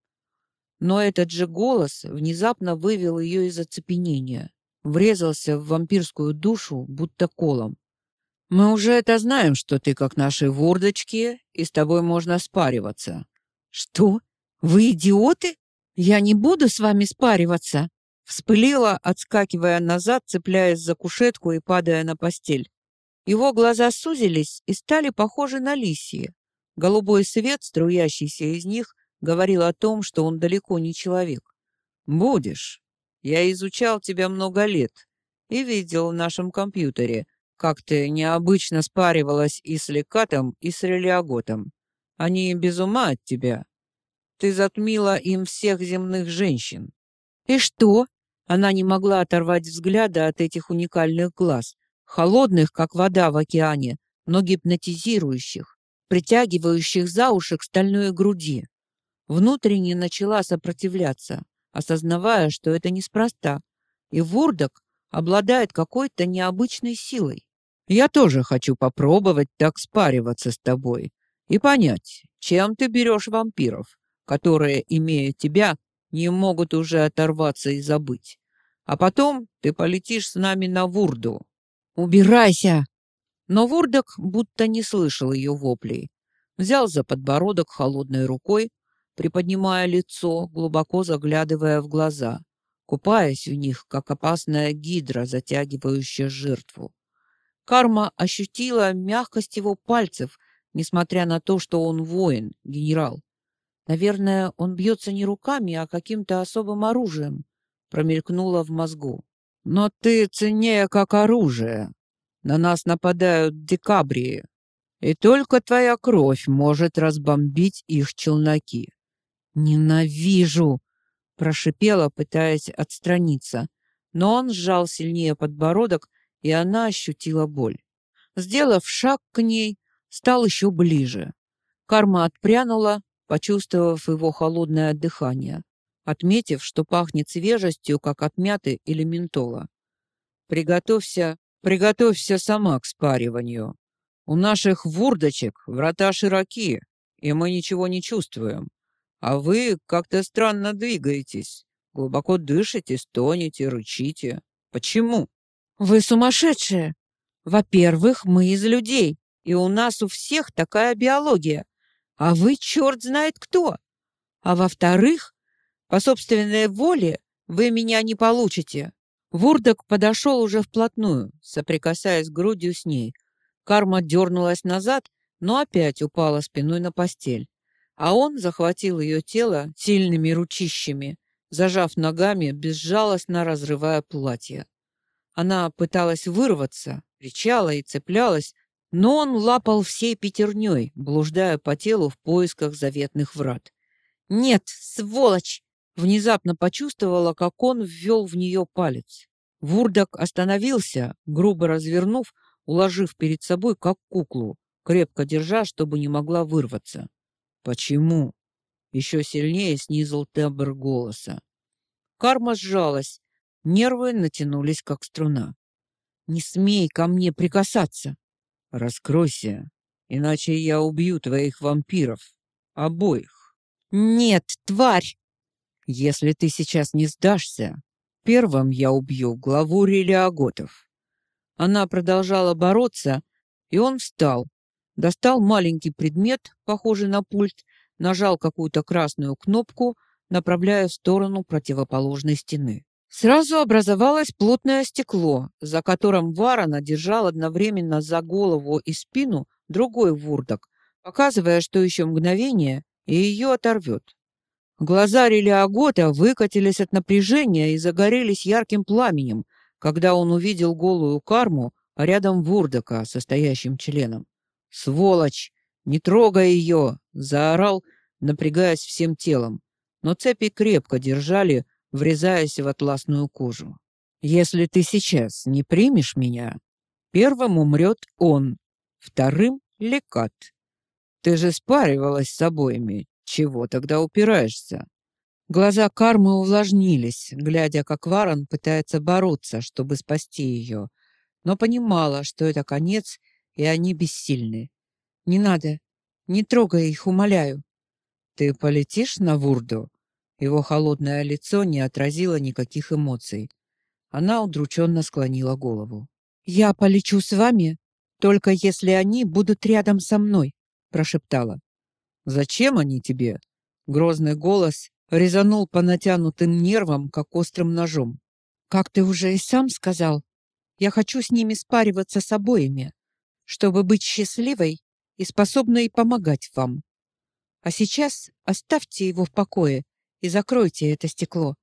Но этот же голос внезапно вывел ее из оцепенения, врезался в вампирскую душу, будто колом. «Мы уже это знаем, что ты как наши вурдочки, и с тобой можно спариваться». «Что? Вы идиоты? Я не буду с вами спариваться!» Вспылила, отскакивая назад, цепляясь за кушетку и падая на постель. Его глаза сузились и стали похожи на лисьи. Голубой свет, струящийся из них, говорил о том, что он далеко не человек. «Будешь. Я изучал тебя много лет и видел в нашем компьютере, как ты необычно спаривалась и с Лекатом, и с Релиаготом. Они без ума от тебя. Ты затмила им всех земных женщин». «И что?» Она не могла оторвать взгляда от этих уникальных глаз, холодных, как вода в океане, но гипнотизирующих. притягивающих за уши к стальной груди. Внутренне начала сопротивляться, осознавая, что это неспроста, и Вурдок обладает какой-то необычной силой. Я тоже хочу попробовать так спариваться с тобой и понять, чем ты берешь вампиров, которые, имея тебя, не могут уже оторваться и забыть. А потом ты полетишь с нами на Вурду. Убирайся! Но Вурдок будто не слышал ее воплей. Взял за подбородок холодной рукой, приподнимая лицо, глубоко заглядывая в глаза, купаясь в них, как опасная гидра, затягивающая жертву. Карма ощутила мягкость его пальцев, несмотря на то, что он воин, генерал. Наверное, он бьется не руками, а каким-то особым оружием, промелькнуло в мозгу. Но ты ценнее как оружие. На нас нападают декабрии, и только твоя кровь может разбомбить их челноки. Ненавижу, прошипела, пытаясь отстраниться, но он сжал сильнее подбородок, и она ощутила боль. Сделав шаг к ней, стал еще ближе. Карма отпрянула, почувствовав его холодное дыхание, отметив, что пахнет свежестью, как от мяты или ментола. Приготовься, приготовься сама к спариванию. У наших вурдочек врата широки, и мы ничего не чувствуем. А вы как-то странно двигаетесь. Глубоко дышите, стонете, рычите. Почему? Вы сумасшедшие. Во-первых, мы из людей, и у нас у всех такая биология. А вы черт знает кто. А во-вторых, по собственной воле вы меня не получите. Вурдок подошел уже вплотную, соприкасаясь грудью с ней. Карма дернулась назад, но опять упала спиной на постель. А он захватил ее тело сильными ручищами, зажав ногами, безжалостно разрывая платье. Она пыталась вырваться, кричала и цеплялась, но он лапал всей пятерней, блуждая по телу в поисках заветных врат. «Нет, сволочь!» Внезапно почувствовала, как он ввел в нее палец. Вурдок остановился, грубо развернув, уложив перед собой, как куклу, крепко держа, чтобы не могла вырваться. «Почему?» Еще сильнее снизил тембр голоса. Карма сжалась, нервы натянулись, как струна. «Не смей ко мне прикасаться!» «Раскройся, иначе я убью твоих вампиров, обоих!» «Нет, тварь!» Если ты сейчас не сдашься, первым я убью главу Релиаготов. Она продолжала бороться, и он встал, достал маленький предмет, похожий на пульт, нажал какую-то красную кнопку, направляя в сторону противоположной стены. Сразу образовалось плотное стекло, за которым Варана держал одновременно за голову и спину другой вурдок, показывая, что еще мгновение, и ее оторвет. Глаза Релиагота выкатились от напряжения и загорелись ярким пламенем, когда он увидел голую карму рядом Вурдака со стоящим членом. «Сволочь! Не трогай ее!» — заорал, напрягаясь всем телом. Но цепи крепко держали, врезаясь в атласную кожу. «Если ты сейчас не примешь меня, первым умрет он, вторым — лекат. Ты же спаривалась с обоими, чего тогда упираешься? Глаза Кармы увлажнились, глядя, как Варон пытается бороться, чтобы спасти ее, но понимала, что это конец, и они бессильны. Не надо, не трогай их, умоляю. Ты полетишь на Вурду? Его холодное лицо не отразило никаких эмоций. Она удрученно склонила голову. Я полечу с вами, только если они будут рядом со мной, прошептала. Зачем они тебе? Грозный голос резанул по натянутым нервам, как острым ножом. Как ты уже и сам сказал, я хочу с ними спариваться с обоими, чтобы быть счастливой и способной помогать вам. А сейчас оставьте его в покое и закройте это стекло.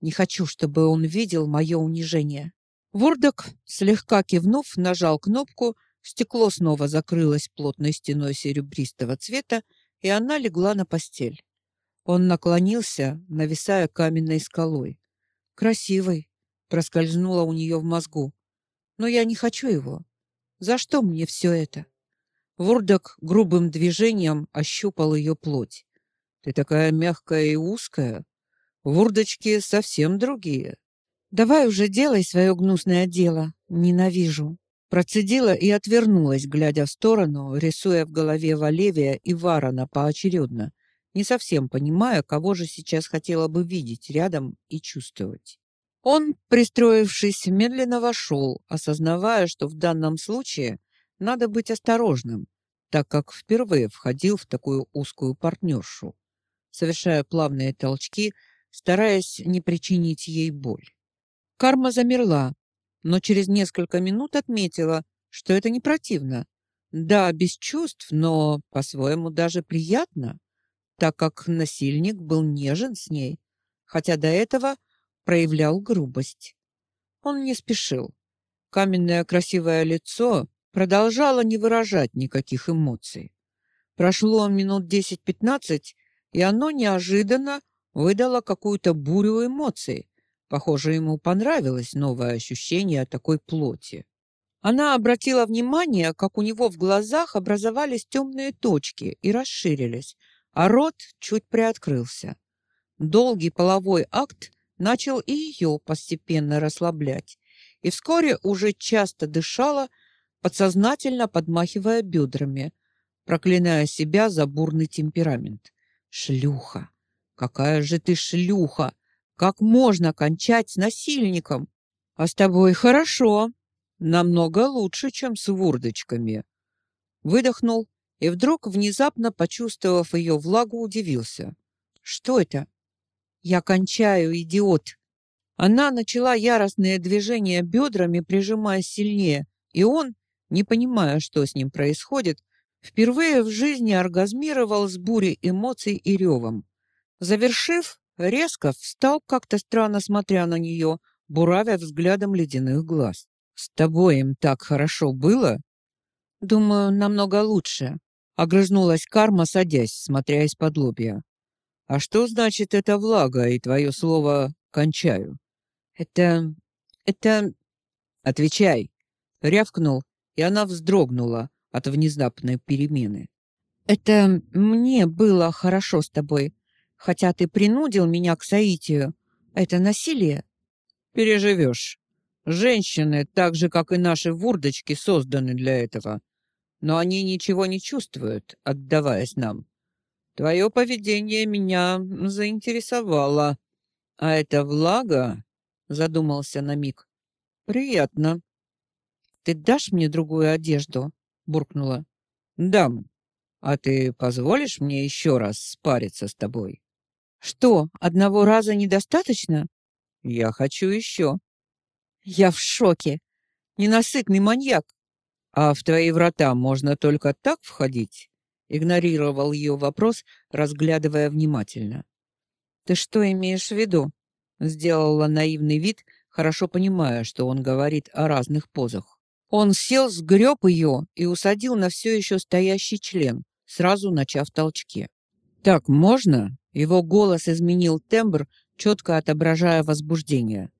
Не хочу, чтобы он видел мое унижение. Вордок, слегка кивнув, нажал кнопку, стекло снова закрылось плотной стеной серебристого цвета, и она легла на постель. Он наклонился, нависая каменной скалой. Красивый, проскользнуло у нее в мозгу. Но я не хочу его. За что мне все это? Вурдок грубым движением ощупал ее плоть. Ты такая мягкая и узкая. Вурдочки совсем другие. Давай уже делай свое гнусное дело. Ненавижу. Процедила и отвернулась, глядя в сторону, рисуя в голове Валевия и Варона поочередно, не совсем понимая, кого же сейчас хотела бы видеть рядом и чувствовать. Он, пристроившись, медленно вошел, осознавая, что в данном случае надо быть осторожным, так как впервые входил в такую узкую партнершу, совершая плавные толчки, стараясь не причинить ей боль. Карма замерла, но через несколько минут отметила, что это не противно. Да, без чувств, но по-своему даже приятно, так как насильник был нежен с ней, хотя до этого проявлял грубость. Он не спешил. Каменное красивое лицо продолжало не выражать никаких эмоций. Прошло минут десять-пятнадцать, и оно неожиданно выдало какую-то бурю эмоций, Похоже, ему понравилось новое ощущение такой плоти. Она обратила внимание, как у него в глазах образовались темные точки и расширились, а рот чуть приоткрылся. Долгий половой акт начал и ее постепенно расслаблять, и вскоре уже часто дышала, подсознательно подмахивая бедрами, проклиная себя за бурный темперамент. «Шлюха! Какая же ты шлюха! Как можно кончать с насильником? А с тобой хорошо. Намного лучше, чем с вурдочками. Выдохнул и вдруг, внезапно почувствовав ее влагу, удивился. Что это? Я кончаю, идиот. Она начала яростное движение бедрами, прижимаясь сильнее, и он, не понимая, что с ним происходит, впервые в жизни оргазмировал с бурей эмоций и ревом. Завершив, Резко встал, как-то странно смотря на нее, буравя взглядом ледяных глаз. «С тобой им так хорошо было?» «Думаю, намного лучше», — огрызнулась карма, садясь, смотря из-под лобья. «А что значит эта влага и твое слово «кончаю»?» «Это... это...» «Отвечай!» — рявкнул, и она вздрогнула от внезапной перемены. «Это мне было хорошо с тобой хотя ты принудил меня к соитию. Это насилие. Переживешь. Женщины, так же, как и наши вурдочки, созданы для этого. Но они ничего не чувствуют, отдаваясь нам. Твое поведение меня заинтересовало. А эта влага, задумался на миг, приятно. Ты дашь мне другую одежду? буркнула. Дам. А ты позволишь мне еще раз спариться с тобой? Что, одного раза недостаточно? Я хочу еще. Я в шоке. Ненасытный маньяк. А в твои врата можно только так входить? Игнорировал ее вопрос, разглядывая внимательно. Ты что имеешь в виду? Сделала наивный вид, хорошо понимая, что он говорит о разных позах. Он сел, сгреб ее и усадил на все еще стоящий член, сразу начав толчки. «Так можно?» Его голос изменил тембр, четко отображая возбуждение.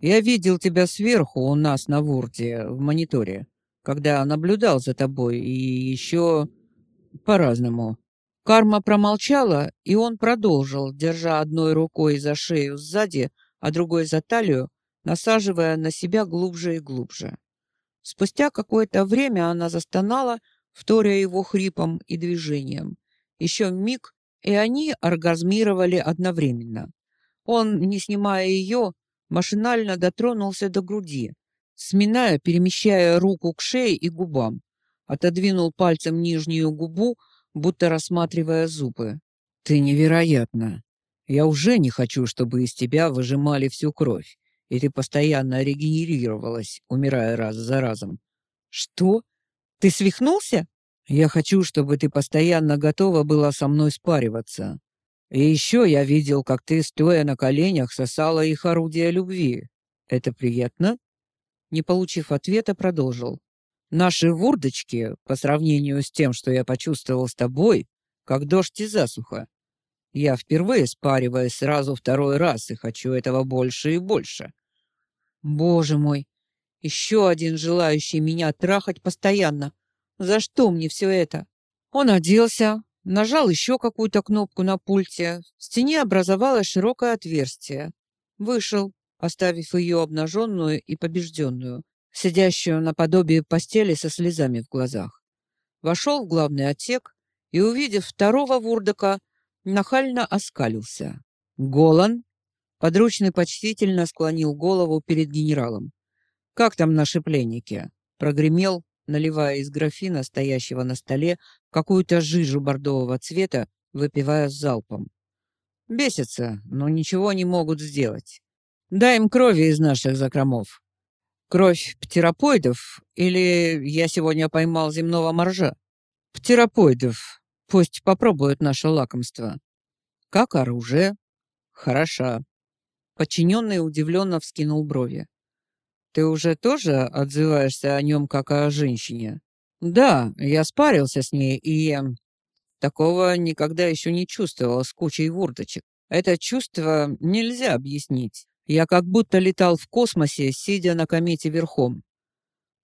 «Я видел тебя сверху у нас на Вурде, в мониторе, когда наблюдал за тобой, и еще по-разному». Карма промолчала, и он продолжил, держа одной рукой за шею сзади, а другой за талию, насаживая на себя глубже и глубже. Спустя какое-то время она застонала, вторя его хрипом и движением. Еще миг, и они оргазмировали одновременно. Он, не снимая ее, машинально дотронулся до груди, сминая, перемещая руку к шее и губам, отодвинул пальцем нижнюю губу, будто рассматривая зубы. «Ты невероятна! Я уже не хочу, чтобы из тебя выжимали всю кровь, и ты постоянно регенерировалась, умирая раз за разом». «Что? Ты свихнулся?» Я хочу, чтобы ты постоянно готова была со мной спариваться. И еще я видел, как ты, стоя на коленях, сосала их орудие любви. Это приятно?» Не получив ответа, продолжил. «Наши вурдочки, по сравнению с тем, что я почувствовал с тобой, как дождь и засуха. Я впервые спариваюсь сразу второй раз и хочу этого больше и больше». «Боже мой! Еще один желающий меня трахать постоянно!» За что мне все это? Он оделся, нажал еще какую-то кнопку на пульте. В стене образовалось широкое отверстие. Вышел, оставив ее обнаженную и побежденную, сидящую наподобие постели со слезами в глазах. Вошел в главный отсек и, увидев второго вурдака, нахально оскалился. «Голан?» Подручный почтительно склонил голову перед генералом. «Как там наши пленники?» Прогремел, наливая из графина, стоящего на столе, какую-то жижу бордового цвета, выпивая с залпом. «Бесятся, но ничего не могут сделать. Дай им крови из наших закромов. Кровь птеропоидов или я сегодня поймал земного моржа? Птеропоидов. Пусть попробуют наше лакомство. Как оружие? Хороша. Подчиненный удивленно вскинул брови. Ты уже тоже отзываешься о нем как о женщине? Да, я спарился с ней, и... Такого никогда еще не чувствовал с кучей вурдочек. Это чувство нельзя объяснить. Я как будто летал в космосе, сидя на комете верхом.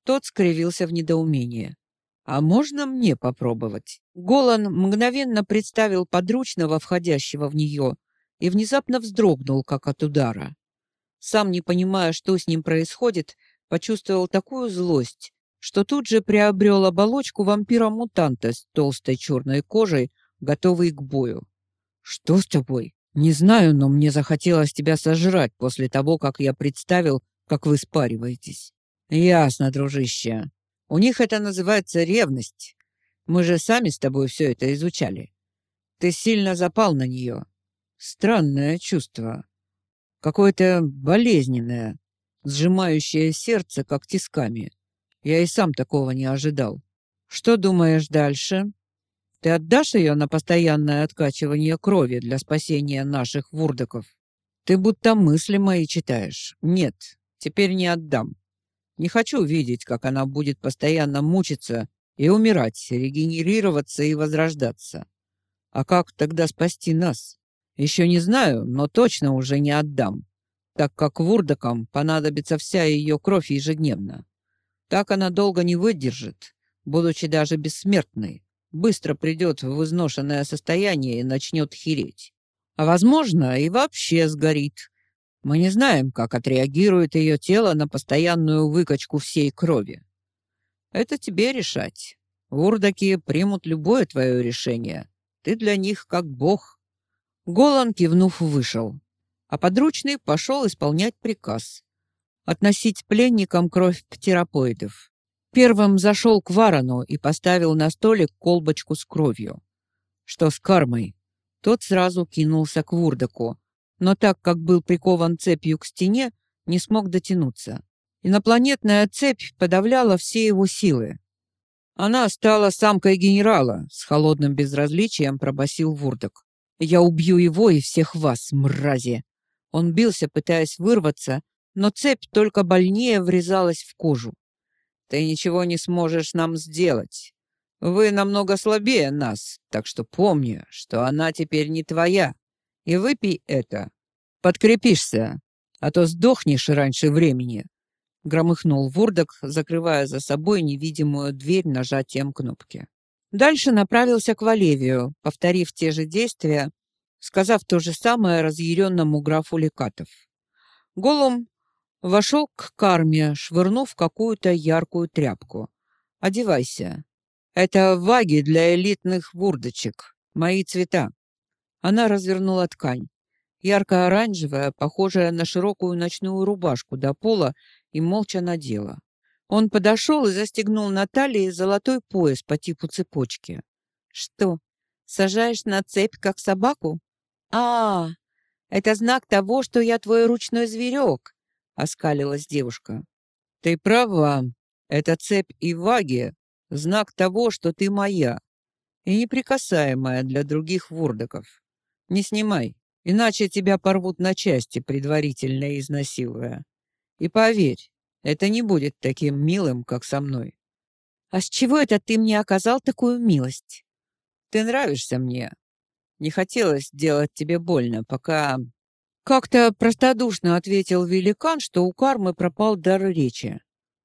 Тот скривился в недоумении. «А можно мне попробовать?» Голан мгновенно представил подручного, входящего в нее, и внезапно вздрогнул, как от удара. Сам, не понимая, что с ним происходит, почувствовал такую злость, что тут же приобрел оболочку вампира-мутанта с толстой черной кожей, готовый к бою. «Что с тобой?» «Не знаю, но мне захотелось тебя сожрать после того, как я представил, как вы спариваетесь». «Ясно, дружище. У них это называется ревность. Мы же сами с тобой все это изучали. Ты сильно запал на нее. Странное чувство. Какое-то болезненное, сжимающее сердце, как тисками. Я и сам такого не ожидал. Что думаешь дальше?» Ты отдашь ее на постоянное откачивание крови для спасения наших вурдоков? Ты будто мысли мои читаешь. Нет, теперь не отдам. Не хочу видеть, как она будет постоянно мучиться и умирать, регенерироваться и возрождаться. А как тогда спасти нас? Еще не знаю, но точно уже не отдам, так как вурдокам понадобится вся ее кровь ежедневно. Так она долго не выдержит, будучи даже бессмертной быстро придет в изношенное состояние и начнет хереть. А, возможно, и вообще сгорит. Мы не знаем, как отреагирует ее тело на постоянную выкачку всей крови. Это тебе решать. Урдаки примут любое твое решение. Ты для них как бог. Голан, кивнув, вышел. А подручный пошел исполнять приказ. Относить пленникам кровь птеропоидов. Первым зашел к Варану и поставил на столик колбочку с кровью. Что с кармой? Тот сразу кинулся к Вурдаку, но так как был прикован цепью к стене, не смог дотянуться. Инопланетная цепь подавляла все его силы. Она стала самкой генерала, с холодным безразличием пробасил Вурдак. «Я убью его и всех вас, мрази!» Он бился, пытаясь вырваться, но цепь только больнее врезалась в кожу. Ты ничего не сможешь нам сделать. Вы намного слабее нас, так что помни, что она теперь не твоя. И выпей это. Подкрепишься, а то сдохнешь раньше времени. Громыхнул Вурдок, закрывая за собой невидимую дверь нажатием кнопки. Дальше направился к Валевию, повторив те же действия, сказав то же самое разъяренному графу Лекатов. Голум Вошел к карме, швырнув какую-то яркую тряпку. «Одевайся. Это ваги для элитных вурдочек. Мои цвета». Она развернула ткань. Ярко-оранжевая, похожая на широкую ночную рубашку до пола, и молча надела. Он подошел и застегнул на талии золотой пояс по типу цепочки. «Что, сажаешь на цепь, как собаку?» «А, это знак того, что я твой ручной зверек. — оскалилась девушка. «Ты права. Это цепь и ваги — знак того, что ты моя и неприкасаемая для других вурдоков. Не снимай, иначе тебя порвут на части, предварительно изнасилуя. И поверь, это не будет таким милым, как со мной». «А с чего это ты мне оказал такую милость?» «Ты нравишься мне. Не хотелось делать тебе больно, пока как-то простодушно ответил великан, что у кармы пропал дар речи.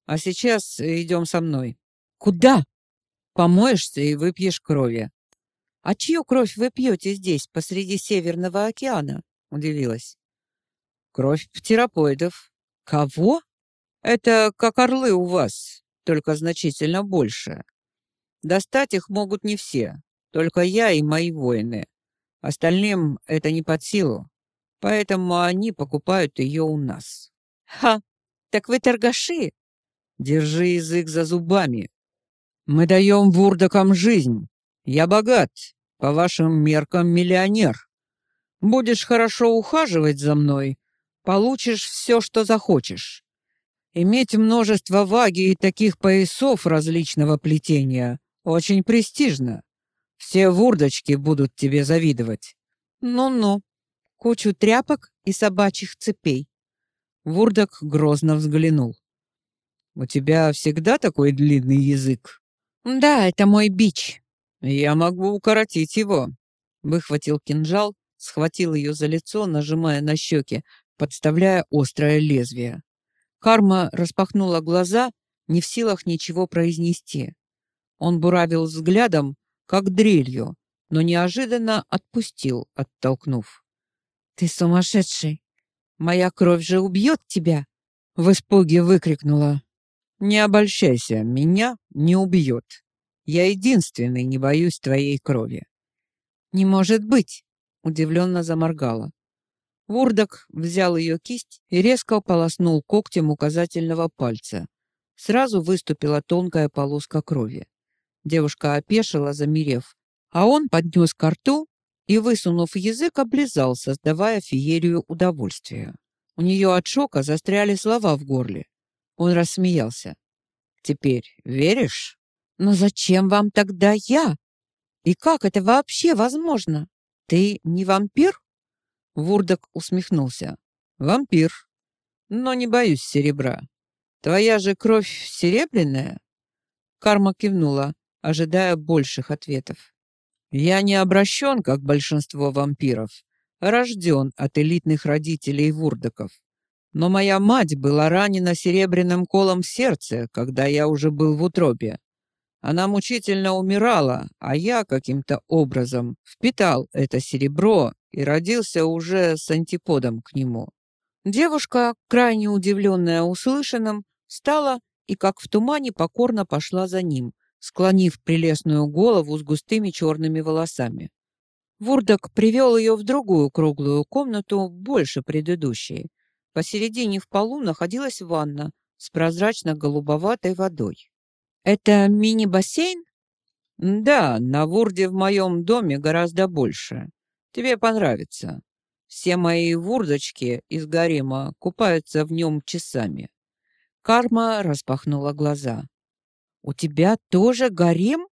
А сейчас идем со мной. Куда? помоешься и выпьешь крови. А чью кровь вы пьете здесь, посреди Северного океана? Удивилась. Кровь птеропоидов. Кого? Это как орлы у вас, только значительно больше. Достать их могут не все, только я и мои воины. Остальным это не под силу, поэтому они покупают ее у нас. Ха, так вы торгаши? Держи язык за зубами. Мы даем вурдакам жизнь. Я богат, по вашим меркам миллионер. Будешь хорошо ухаживать за мной, получишь все, что захочешь. Иметь множество ваги и таких поясов различного плетения очень престижно. Все вурдочки будут тебе завидовать. Ну-ну, кучу тряпок и собачьих цепей. Вурдок грозно взглянул. У тебя всегда такой длинный язык? Да, это мой бич. Я могу укоротить его. Выхватил кинжал, схватил ее за лицо, нажимая на щеки, подставляя острое лезвие. Карма распахнула глаза, не в силах ничего произнести. Он буравил взглядом, как дрелью, но неожиданно отпустил, оттолкнув. «Ты сумасшедший! Моя кровь же убьет тебя!» В испуге выкрикнула. «Не обольщайся, меня не убьет. Я единственный не боюсь твоей крови». «Не может быть!» — удивленно заморгала. Вурдок взял ее кисть и резко полоснул когтем указательного пальца. Сразу выступила тонкая полоска крови. Девушка опешила, замерев, а он поднес ко рту и, высунув язык, облизал, создавая феерию удовольствия. У нее от шока застряли слова в горле. Он рассмеялся. «Теперь веришь?» «Но зачем вам тогда я? И как это вообще возможно? Ты не вампир?» Вурдок усмехнулся. «Вампир. Но не боюсь серебра. Твоя же кровь серебряная?» Карма кивнула, ожидая больших ответов. «Я не обращен, как большинство вампиров. Рожден от элитных родителей вурдоков. Но моя мать была ранена серебряным колом в сердце, когда я уже был в утробе. Она мучительно умирала, а я каким-то образом впитал это серебро и родился уже с антиподом к нему. Девушка, крайне удивленная услышанным, встала и, как в тумане, покорно пошла за ним, склонив прелестную голову с густыми черными волосами. Вурдок привел ее в другую круглую комнату, больше предыдущей. Посередине в полу находилась ванна с прозрачно-голубоватой водой. «Это мини-бассейн?» «Да, на Вурде в моем доме гораздо больше. Тебе понравится. Все мои вурдочки из гарема купаются в нем часами. Карма распахнула глаза. У тебя тоже гарем?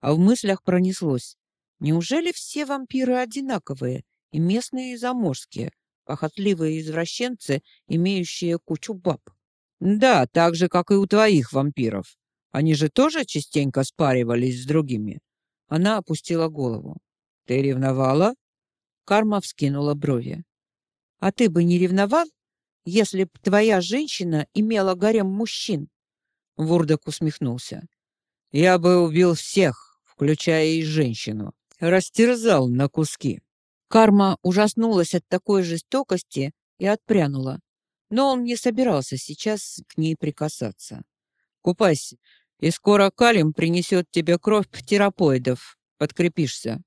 А в мыслях пронеслось. Неужели все вампиры одинаковые, и местные, и заморские, похотливые извращенцы, имеющие кучу баб? Да, так же, как и у твоих вампиров. Они же тоже частенько спаривались с другими. Она опустила голову. Ты ревновала? Карма вскинула брови. «А ты бы не ревновал, если б твоя женщина имела гарем мужчин?» Вурдок усмехнулся. «Я бы убил всех, включая и женщину. Растерзал на куски». Карма ужаснулась от такой жестокости и отпрянула. Но он не собирался сейчас к ней прикасаться. «Купайся, и скоро Калим принесет тебе кровь птеропоидов. Подкрепишься».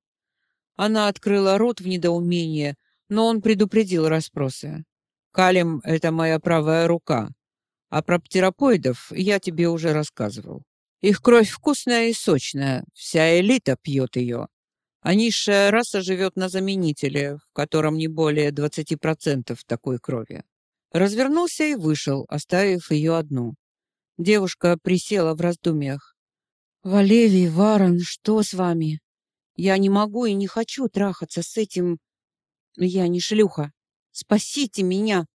Она открыла рот в недоумении, но он предупредил расспросы. «Калим — это моя правая рука, а про птеропоидов я тебе уже рассказывал. Их кровь вкусная и сочная, вся элита пьет ее. А низшая раса живет на заменителе, в котором не более 20% такой крови». Развернулся и вышел, оставив ее одну. Девушка присела в раздумьях. «Валевий, Варон, что с вами?» Я не могу и не хочу трахаться с этим... Я не шлюха. Спасите меня!»